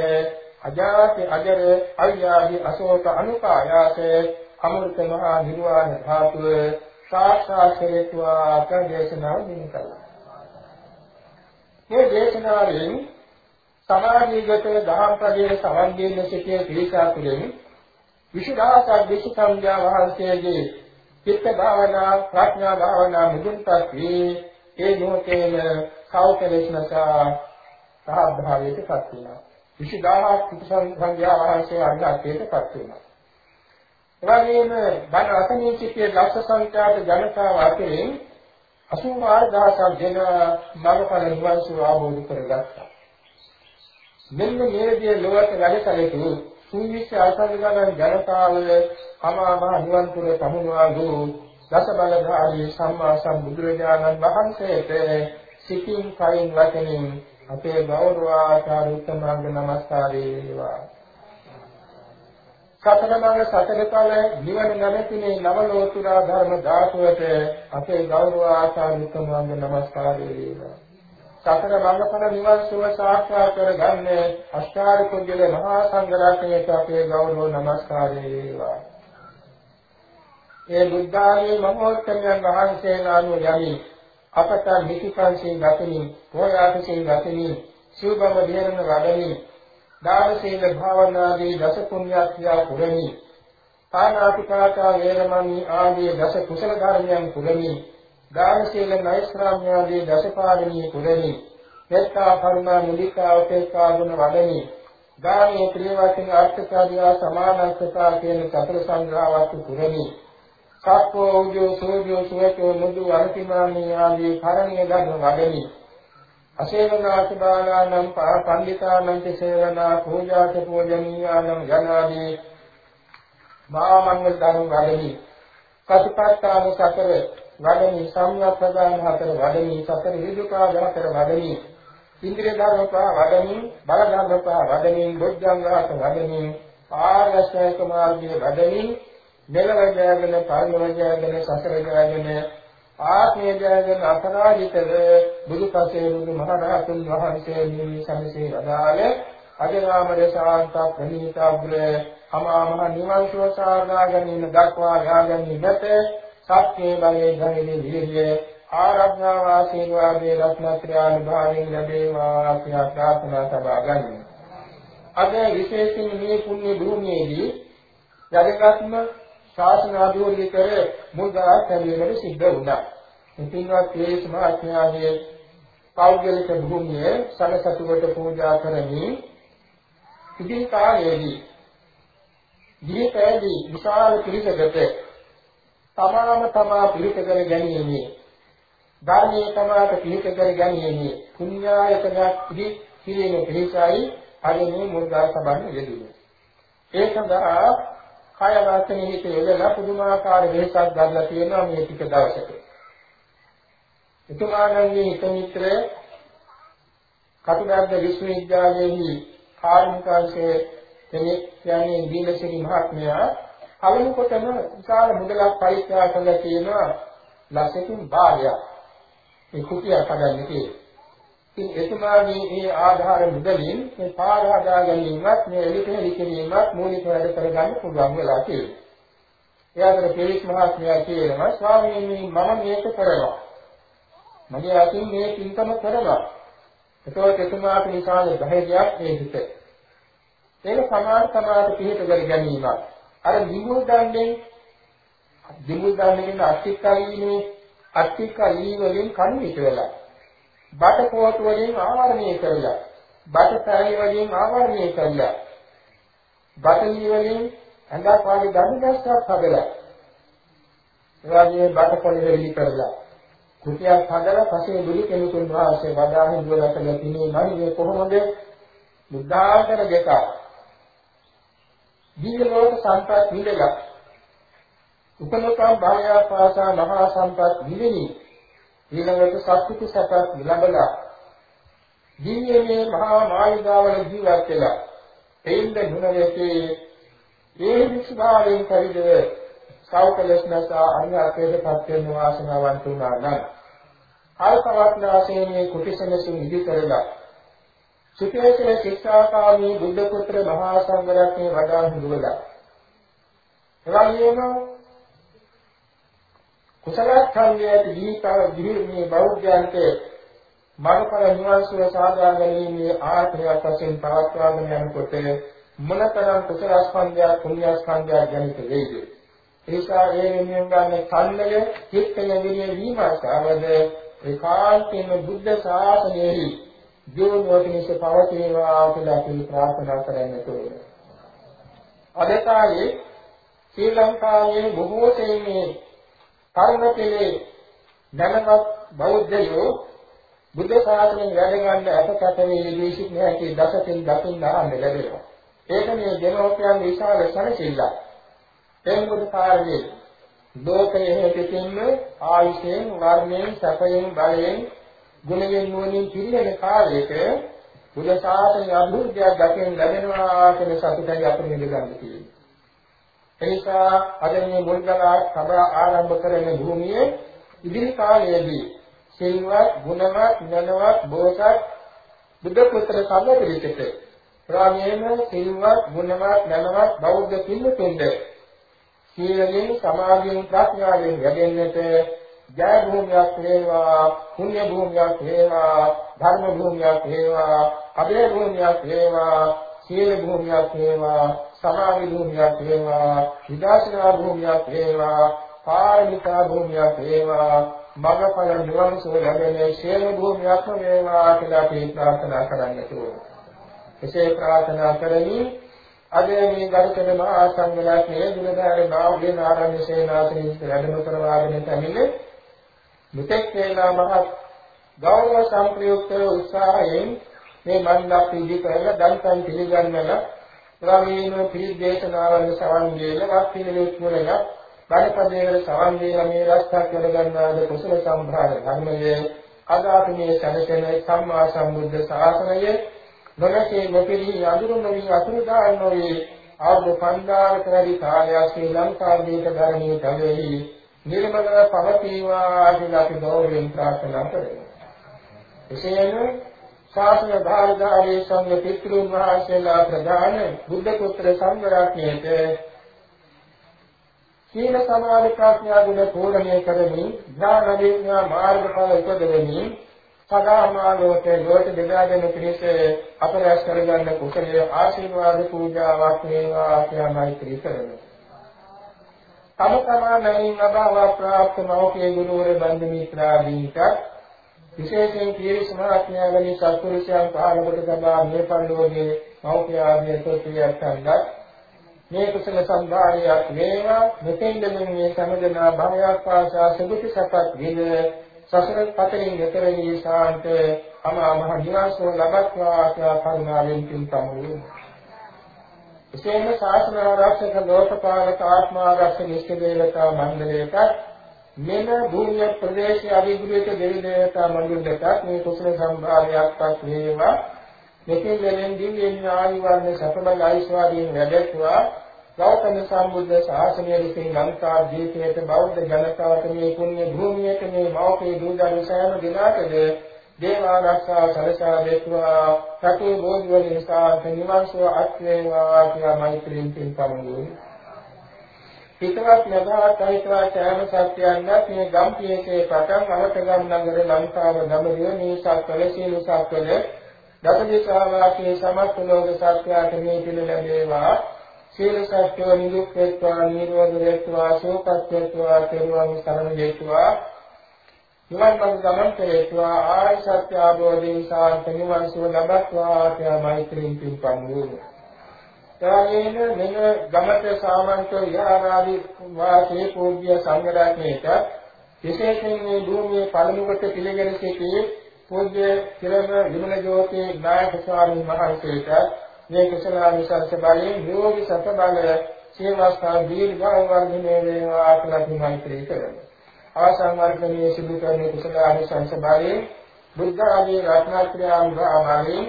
අජාති අජර අය්‍යාදි අශෝක අනුකායාස අමෘත මහා නිර්වාණ ධාතුව සාක්ෂාත් කෙරෙත්වා කදේශනාව දිනකලා මේ දේශනාවෙන් සමාධිගත දහම් ප්‍රදේශ සමන් දෙන්න සිටිය පිළිසා තුළින් විශේෂාසක් විශේෂ සංඥා වහන්සේගේ චිත්ත භාවනා ප්‍රඥා භාවනා මුදුන්පත් වී ඒ මොහොතේම කෞකලේශනසා සහභාගීත්වයට පත් වෙනවා. විශේෂාසක් චිත්ත සංඥා වහන්සේ අධ්‍යාත්මයටපත් වෙනවා. එවැගේම බණ අසනී චිත්තයේ ලක්ෂ සංඛ්‍යාත ජනතාව අතරින් 84000ක් දෙන මඟඵල නිවන් සුව අවබෝධ කරගත්තා. මෙන්න මේ විදිහේ ලෝක වැඩ කළේ සුවිච්ච ආසන්න ජනතාව අමාමහ නිවන් පුර පමුණවා වූ දස බලධාරී සම්මා සම්බුදුරජාණන් වහන්සේට සිතින් කයින් වචනින් අපේ ගෞරවාචාර උත්තමාංග නමස්කාරය වේවා. සතර මඟ සතර කල නිවන නැමැතිනේ නවලෝතුරා ධර්ම ධාතුවට අපේ ගෞරවාචාර උත්තමාංග නමස්කාරය වේවා. සතර මඟඵල නිවන් සුව සාක්ෂාත් කරගන්න අෂ්ටාරි කුජල මහා සංඝ රත්නයට අපේ ගෞරව නමස්කාරය වේවා. ඒ බුද්ධාලේ මහෝත්තමයන් වහන්සේලාණු යමි අපට නිතිපන්සේ ගතමින් පොයාපසේ ගතමින් සිව්බම විහරණ වඩමින් දාන සීල භාවනාදී දස පුණ්‍යක්‍රියා පුරමි පානාතිපාතා වේරමණී ආදී දස කුසල ධර්මයන් පුරමි දාන සීල නෛෂ්ක්‍රාම්‍යාදී දසපාරමී පුරමි මෙත්තා කරුණා මුදිතා උපේක්ඛා ගුණ වඩමි. දානීය ත්‍රිවචන අර්ථකාරියා සමානස්සතා කියන සතර සංග්‍රහවත් පුරමි සක්කෝ උජෝ සෝජෝ සුවකෝ මුදු අරතිමානී ආදී කරණීය ධර්ම වඩමි. අසේවනාච බාලානම් පණ්ඩිතානම් සේවනා පූජාච පූජනීයානම් යනාදී මහා මංගල ධර්ම වඩමි. කසිපත්තාන සතර වඩමි සම්‍යක්පදාන හතර වඩමි සතර විදුකාග හතර වඩමි. ඉන්ද්‍රිය ධර්ම පහ වඩමි බල ධර්ම පහ වඩමි බුද්ධංගහත වඩමි ආර්යශ්‍රේක මාර්ගයේ වඩමි මෙලව ජයගෙන පරලොව ජයගෙන සසර ජයගෙන ආත්මය ජයගෙන අපරාජිතව බුදුපසේ බුදු මහරහතුන් වහන්සේ නිවි සමසේ වදාළ අජරාමර ශාන්ත ප්‍රණීතාග්‍ර අමාමහ නිවන් සුව සාධා ගැනීම දක්වා යා ගැනීමට සත්‍ය බලයේ ධනෙ විරිය ආරඥා වාසීවාදී රත්නත්‍රානුභාවයෙන් ලැබේවා කියලා ප්‍රාර්ථනා සබා ගනිමු. අද විශේෂයෙන් මේ පුණ්‍ය භූමියේදී යදගත්ම ශාසන අධිවර්ගී කර මුල්ගා කැලීමට සිද්ධ වුණා. ඉතින්වත් මේ සමාඥාගේ පෞද්ගලික භූමිය සනසතුවට පූජා කරමින් ඉදිරි කාලයේදී ජීවිතයේදී විශාල පිළිසකට තමාම තමා පිළිස කර ගැනීමේ ධර්මයේ තමාට පිළිස කර ගැනීමේ පුණ්‍යායතනක් පිළි කිරීම පිළිසයි අද මේ මුල්ගා සබන් යෙදුනේ. ඒ සඳහා කය වාසනේ හිත යොදලා පුදුමාකාර වෙහසක් ගන්නලා තියෙනවා මේ ටික දවසක. එතුමාණන්ගේ හිත මිත්‍ර කටුනාග විශ්වවිද්‍යාලයේහි කාර්මිකාංශයේ කෙනෙක් කියන්නේ දීනසිරි මහත්මයා කලින් කොටම විශාල මුදලක් පරිත්‍යාග කළා තියෙනවා ලක්ෂකින් භාගයක්. මේ කුටිය හදන්නේ කියලා. ඉතින් එතුමාගේ මේ ආධාර මුදලින් මේ පාර හදා ගැනීමත් මේ එලිපෙලි කිරීමත් මූලික වැඩ කරගන්න පුළුවන් වෙලා තියෙනවා. එයාගේ පිරිස් මහත්මයා කියනවා ස්වාමීනි මම මේක කරනවා. මගේ අතින් මේ පින්කම කරනවා. ඒකෝට එතුමාට විශාල ධෛර්යයක් මේ හිත. ඒක සමාන සමාන පිළිහිට කර ගැනීමක්. අර නිමුල් දන්නේ නිමුල් දන්නේ අත්තිකයිනේ අත්තිකයි වලින් කණිවිත වෙලා බට පොත් වලින් ආවරණය කරලා බට පැලි වලින් ආවරණය කරලා බටලි වලින් ඇඟක් වාගේ දඬුගස්සක් හදලා එවාගේ බට පොළේ වෙලි කරලා කුටියක් හදලා පස්සේ බුදු කෙනෙකුන් වහන්සේ වදාහි දුවලට ලැබිනේ නම් මේ කොහොමද? බුද්ධාකර දෙක දිව්‍ය ලෝක සම්පත් විඳලා උපනෝකම් භාර්යා පාසා මහා සම්පත් විඳිනි ඊළඟට සත්‍විත සැපත් ලැබලා දිව්‍යමය මහා මායිදාවල ජීවත් වෙලා එයින්ද ගුණයේදී ඒ විශ්වාසයෙන් පරිදව සෞකලස්නස අනිහාකේද පත් වෙන වාසනාවන්ත වුණා නම් ආල්පවත්නාසේනේ කුටිසනසින් ඉදි කරලා සුඛේසල ශික්ෂාකාමී බුද්ධ පුත්‍ර මහා සංඝරත්නයේ වඩා හඳුවලා. එවැනිම කුසල ඡන්දයට දීපව දිවිමේ බෞද්ධයන්ට මනකල නිවන්සුව සාදා ගැනීමේ ආත්මයක් වශයෙන් පවත්වාගෙන යනකොට මොනතරම් කුසල ස්කන්ධය පුණ්‍ය ස්කන්ධය ජනිත වේද? ඒසා ඒ වෙනුවෙන් ගන්න ඡන්දය චිත්තය විරිය විමර්ශාවද? ඒකාන්තයෙන්ම බුද්ධ ශාසනයෙහි ජීවනයේ පිණිස පවතිනවා කියලා අපි ප්‍රාර්ථනා කරන්නට ඕනේ. අද කාලේ ශ්‍රී ලංකාවේ බොහෝ සෙයිනේ කර්ම කෙලේ දැනගත් බෞද්ධයෝ බුද්ධ ශාසනයෙන් වැඩ ගන්න අපකට මේ විශේෂ නැති දසකින් දකින්න ආන්න ලැබෙනවා. ඒක මේ දෙනෝපියන් විශාල සනසිල්ල. එම්බුදු කාර්යයේ ලෝකයේ හේතින්ම ආයුෂයෙන් වර්ණයෙන් සැපයෙන් බලයෙන් ගුණයෙන් නුවණින් පිළිවෙල කාලයක බුද්ධ ශාසනය අභිවෘද්ධියක් දකින්න ලැබෙනවා කියන සතුටයි අපිට ඉඳගන්න තියෙන්නේ. එනිසා අද මේ මුල්ගලා සභා ආරම්භ කරන භූමියේ ඉදිරි කාලයේදී සිල්වත්, ගුණවත්, ඥානවත්, බෝසත් බුද්ධ පුත්‍ර සම්පූර්ණිතේ ප්‍රාණයේම සිල්වත්, ගුණවත්, ඥානවත් බෞද්ධ පින්තුන්ද සීලයෙන්, සමාධියෙන්, ප්‍රඥාවෙන් වැඩෙන්නට ජය භූමියක් වේවා, පුණ්‍ය භූමියක් වේවා, ධර්ම භූමියක් වේවා, අභය භූමියක් වේවා, සීල භූමියක් වේවා සමාධි භූමියක් වේවා විදර්ශනා භූමියක් වේවා පාරමිතා භූමියක් වේවා මගපල නිවන් සුව ලැබෙන ශේල භූමියක් වේවා කියලා අපි ප්‍රාර්ථනා කරන්නට ඕනේ. එසේ ප්‍රාර්ථනා කරමින් අද මේ ගරුතර මහා සංඝරත්නයේ දුරදාරේ බාහුවේ නාරායණ සේනාසනෙ වැඩම කරවාගෙන පැමිණ මෙතෙක් වේලා මහත් ගෞරව සම්ප්‍රයුක්ත උත්සාහයෙන් මේ මණ්ඩප ඉදි කරලා දන්තන් පිළිගන්නලා ප්‍රාමීන පිළිදේශනාවල සවන් දීලා වත් පිළිවෙත් වලලා බණපදයේ සවන් දීලා මේ රස්තා කරගන්නාද කුසල සම්භාර ධර්මයේ අද අපි මේ සැලසෙන සම්මා සම්බුද්ධ ශාසනයේ නොනසේ නොපිරි අඳුරු නොවි අතුරුදාන් නොවි ආවු පන්දාකට වැඩි කාලයක් ශ්‍රී ලංකාවේ ධර්මයේ තවෙහි නිර්මලව පවතිවා කියලා අපි ගෞරවයෙන් ප්‍රාර්ථනා කරමු. එසේම ශාසන භාරදාරී සංඝ පිටුන් වහන්සේලා ප්‍රධාන බුද්ධ පුත්‍ර සංඝ රත්නයේට සීල සමාධි ප්‍රඥා ගුණ පූර්ණණය කරමින් ඥාන විඥා මාර්ගඵල උපදෙමින් සදාමාලෝට ලෝක දෙදාගෙන පිණිස අපරාශ කරගන්න කුසලයේ ආශිර්වාද පූජාවක් වේවා කියලා මෛත්‍රී කරනවා. තම තමා නැමින් අභාව ප්‍රාප්ත මෞඛ්‍ය ගුරුවර බන්ධ මිත්‍රාදීට විශේෂයෙන් කීරි සමාඥාවලින් සත්පුරුෂයන් පහළ කොට තබා මේ පරිලෝකයේ මෞඛ්‍ය ආදී සෝත්‍රියක් සම්දත් මේ කුසල සම්භාරයක් වේවා. මෙතෙන්දම මේ සමදනා භවයක් පාසා සුදුසු සපත් විද සසර පතරින් යතර වී ශාන්ත අමා මහ නිවාසෝ ලබත්වා ආශා කරුණාවෙන් පින්තමු එසේම ශාසන ආරක්ෂක ලෝකපාලක ආත්ම ආරක්ෂක ඉෂ්ට දේවතා මණ්ඩලයට මෙම භූමිය ප්‍රදේශයේ අභිග්‍රහිත දෙවි දේවතා මණ්ඩලයට මේ කුසල සම්භාරයක්පත් වේවා. මෙකෙන් දෙලෙන් දිව්‍යන් ආයු වර්ණ සපබල ඓශ්වර්යයෙන් වැඩෙත්වා. ගෞතම සම්බුද්ධ ශාසනය විසින් ලංකා ජීවිතයට බෞද්ධ ජනතාවට මේ පුණ්‍ය භූමියට මේ මෞඛේ දූදරු සෑම දිනකද දේව ආරක්ෂා සලසා දෙත්වා සතු බෝධි නිසා නිවන්සෝ අත්වේවා කියලා මෛත්‍රියෙන් පින්පමුණු පිටවත් යදාත් අහිතවා සෑම සත්‍යයන්වත් මේ ගම්පියසේ පටන් අවතගම් නගර ලංකාව දඹදිව මේ සක්වල සීල සක්වල දසදිසාවාසී සමස්ත ලෝක සත්‍යයට මේ පිළ ලැබේවා. සීල සත්‍යෝ නිදුක් වේත්වා නිරෝධ වේත්වා සෝපත් වේත්වා කෙරුවන් සරණ වේත්වා නිවන් මඟ ගමන් කෙරේත්වා ආය සත්‍ය අවබෝධයෙන් සාන්ත නිවන් සුව ලබත්වා ආත්මා මෛත්‍රීන් පින්පන්වු එවැගේම මෙන්න ගමත සාමන්ත විහාරාදී වාසී පූජ්‍ය සංඝරත්නයේට විශේෂයෙන් මේ භූමියේ පළමු කොට පිළිගෙන සිටි පූජ්‍ය කිරණ විමල ජෝති නායක ස්වාමීන් වහන්සේට මේ කුසලානිසංස බලයෙන් නිරෝගී සත බල සේවාස්ථාන දීර්ඝව වර්ධනය වේවා කියලා මෛත්‍රී කරමු. ආසං වර්ධනයේ සිදු කරන කුසලානිසංස බලයෙන් බුද්ධ ආදී රත්නාත්‍රයන් භාවනාවේ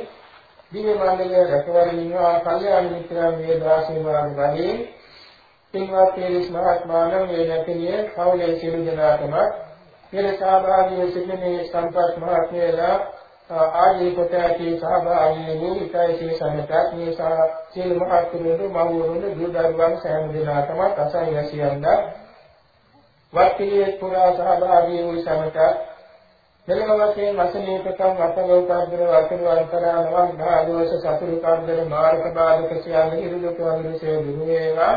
දිව්‍ය මණ්ඩලයේ රැකවරණියා කල්යාණ මිත්‍රයන් මේ දාසීමාන බලයෙන් පින්වත් තේරිස් මහත්මාණන් මේ නැතිනිය කවුලේ සිළු දනාතම මෙල සහභාගී සිටින මේ සම්පත් මහත්මයලා ආදී කොට ඇති සහභාගී වූ ඉතයි සමතක් මේ සහ සීල මහත්තුරුන් මව්වරුන් දූ දරුවන් සෑම දිනකටම අසයි වැසියන්ද වත්තියේ පුරා සහභාගී වූ සමතක් මෙලොවකේ වසනීපකම් අතලෝකාර්ධන වතුරු අන්තරානවක් ධාදෝෂ සතුරු කාර්ධන මාර්ග බාධක සියල්ල හිරුදුක වන්දසේ දුරු වේවා.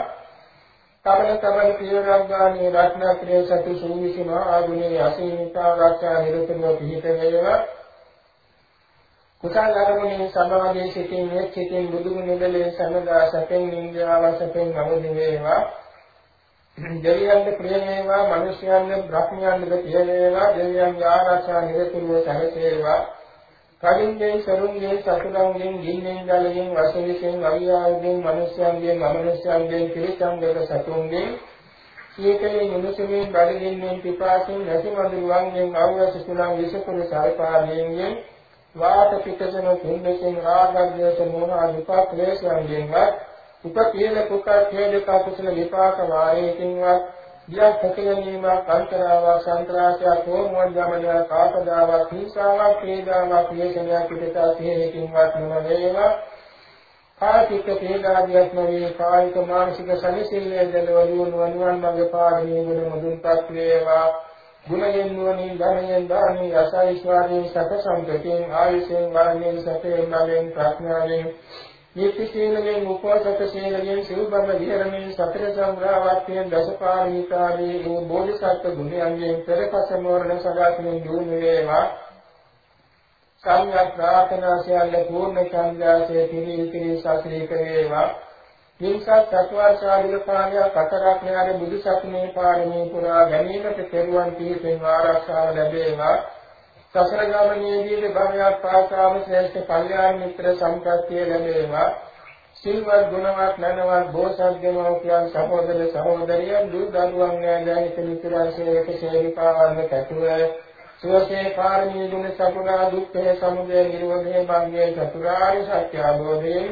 කබල කබල පියවරක් ගානේ රත්නත්‍රේ සතු සූවිසි මහා ආගුණේ අසීමිත ආරක්ෂා නිරතුරුව පිහිට වේවා. කුසල ධර්මයේ සමාධියේ සිටින් මේ සිටින් බුදුගුණ නිදලේ සමදා සැපෙන් නින්දාව සැපෙන් නමුදි වේවා. දෙවියන්ට ප්‍රිය වේවා මිනිසයන්ට බ්‍රහ්මයන්ට ප්‍රිය වේවා දෙවියන්ගේ ආරක්ෂා නිරතුරුව සැලසේවා. කලින්ගේ සරුන්ගේ සතුරුන්ගෙන් ගින්නෙන් ජලයෙන් වසවිසෙන් අවියාවෙන් මිනිසයන්ගෙන් අමනුෂ්‍යයන්ගෙන් පිළිසංගත සතුන්ගෙන් සීතලෙන් මුනුසුමින් බඩගින්නෙන් පිපාසෙන් නැතිමඳුරුවන්ගෙන් අවවස සුලං විසකුරු සල්පාදයෙන් වාත පිටසන කුණ්ඩයෙන් රාගද්වේෂ මොහ අනිපා ක්ලේශයන්ගෙන්වත් උපකීල කුක ඛේදක කුසල විපාක වාරයකින්වත් දියක් හැකලීමක් අන්තරාවක් සන්ත්‍රාසයක් හෝමෝන් ගමනය කාපදාවක් හිංසාවක් ක්‍රීඩාවක් ක්ලේශනයක් පිටතා සිහෙකින්වත් නොවේවා කායික පීඩාදියක් නොවේ. කායික මානසික සැලසිල්ලේ දලවලුන් වනුවන් මඟ පාරමී ගුණ මුදුන්පත් වේවා. ගුණයෙන් නුවණින් ධනයෙන් දානයෙන් අසයිස්වාදයෙන් සත සම්පතෙන් ආයුෂයෙන් වර්ණයෙන් සතෙන් නලෙන් ප්‍රඥාවෙන් නිත්‍ය සීලයෙන් උපවාසක සීලයෙන් සිව්බම විහරණයෙන් සතර සංග්‍රහවත්යෙන් දසපාරමිතාදී වූ බෝධිසත්ව ගුණයන්ගෙන් පෙරපස මෝරණ සදාතින් දුණු වේවා. සම්්‍යක් ප්‍රාර්ථනා සියල්ල පූර්ණ චන්ද්‍රාසයේ පිළිල් පිළිල් සාත්‍රික වේවා හිංසත් චතුවර්ෂාදිල කාලයක් අතරක් න්යාර බුදු සසුනේ පාරමී පුරා ගැනීමට පෙරුවන් පිහිටෙන් ආරක්ෂාව ලැබේවා. සසර ගමනේදී භවයක් පාසාම ශ්‍රේෂ්ඨ කල්යාණ මිත්‍ර සම්ප්‍රත්‍ය ලැබේවා. සිල්වත් ගුණවත් නැනවත් බෝසත් දෙමව්පියන් සහෝදර සහෝදරියන් දූ දරුවන් නෑදෑයන් මිතුරන් සේවක සේවිකාවන් කැතුව සුවසේ කාර්මී ගුණ සපුරා දුක්ඛේ සමුදය නිරෝධේ භාග්‍යයේ චතුරාර්ය සත්‍ය අවබෝධයෙන්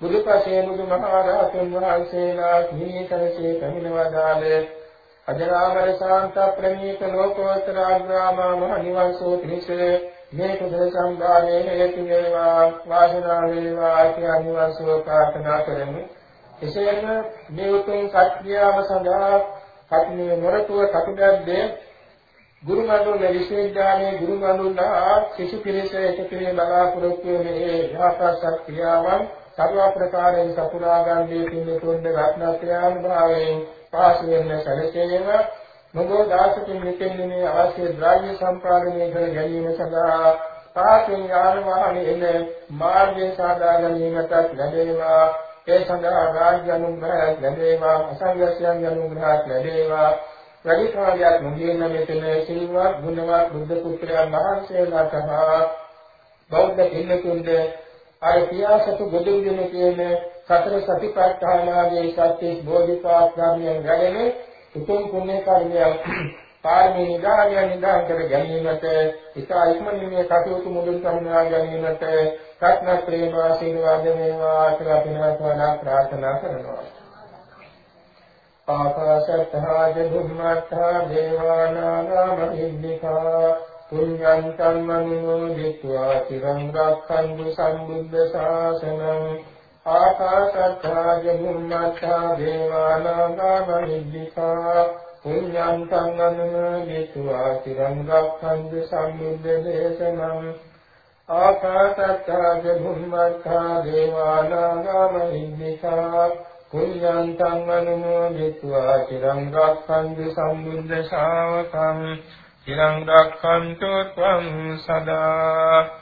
බුදුපසේ බුදුමහරහතුන් වහන්සේලා නිමිතනසේ පැමිණවදාළ අජරාමර ශාන්ත ප්‍රණීත ලෝකෝත්තර අග්‍රාමා මහ නිවන් සෝ ත්‍රිසේ මේ කුසල සම්භාරයේ හේතු වේවා වාසනාව වේවා කියලා නිවන් සුව ප්‍රාර්ථනා කරමු එසේම මේ උතුම් සත්‍යයම සඳහා කටනේ මොරටුව කටුඩද්දේ ගුරු මණ්ඩල විශ්වවිද්‍යාලයේ ගුරු මණ්ඩලලා සිසු පිරිස එකපිරේ බලාපොරොත්තු වෙන මේ යහපත් ක්‍රියාවන් සර්ව ප්‍රකාරයෙන් සපුරා ගන්නේ පින්න තුන්ද රත්නත්‍රයන් භාවයෙන් පාසු වෙන සැලසේම මොගෝ දාසකින් මෙතෙන් මේ අවශ්‍ය ද්‍රව්‍ය සම්පාදනය කර ගැනීම සඳහා පාසුන් යාන වාහනේ එන මාර්ගය සාදා ගැනීමට ලැබේවා. ඒ සඳහා රාජ්‍ය අනුග්‍රහයක් ලැබේවා. අසංගතයන් අනුග්‍රහයක් ලැබේවා. වැඩි කාලයක් නොගියන මෙතන සිල්වත් ගුණවත් බුද්ධ පුත්‍රයන් වහන්සේලාට හා බෞද්ධ පින්නතුන්ද අර පියාසතු ගොඩුගෙන කියන සතර සතිපට්ඨානාවේ සත්‍ය බෝධිපාක්ෂාමියන් ගැගෙන උතුම් පුණ්‍ය කර්මයන් පාරමී නිදානිය නිදාන් කර ගැනීමට ඉතා ඉක්මනින් මේ කටයුතු මුලින් සමුනා ගැනීමට ප්‍රඥා ප්‍රේම ආශිර්වාද වේවා කියලා පිනවත්වනා ප්‍රාර්ථනා කරනවා. පාපසත්තාජ බුම්මත්තා දේවානාගා මහිද්దికා පුඤ්ඤං කම්මනෝ දිත්වා තිරං රක්ඛන්තු සම්බුද්ධ ශාසනං ආකාශත්තා ජුම්මත්තා දේවානාගාමනිද්దికා පුඤ්ඤං තං අනුමෝදිත्वा තිරං රක්ඛන්තු සම්බුද්ධ දේශනං ආකාශත්තා ජුම්මත්තා දේවානාගාමනිද්దికා පුඤ්ඤං තං අනුමෝදිත्वा තිරං රක්ඛන්තු සම්බුද්ධ ශාවකං තිරං රක්ඛන්තු ත්වං සදා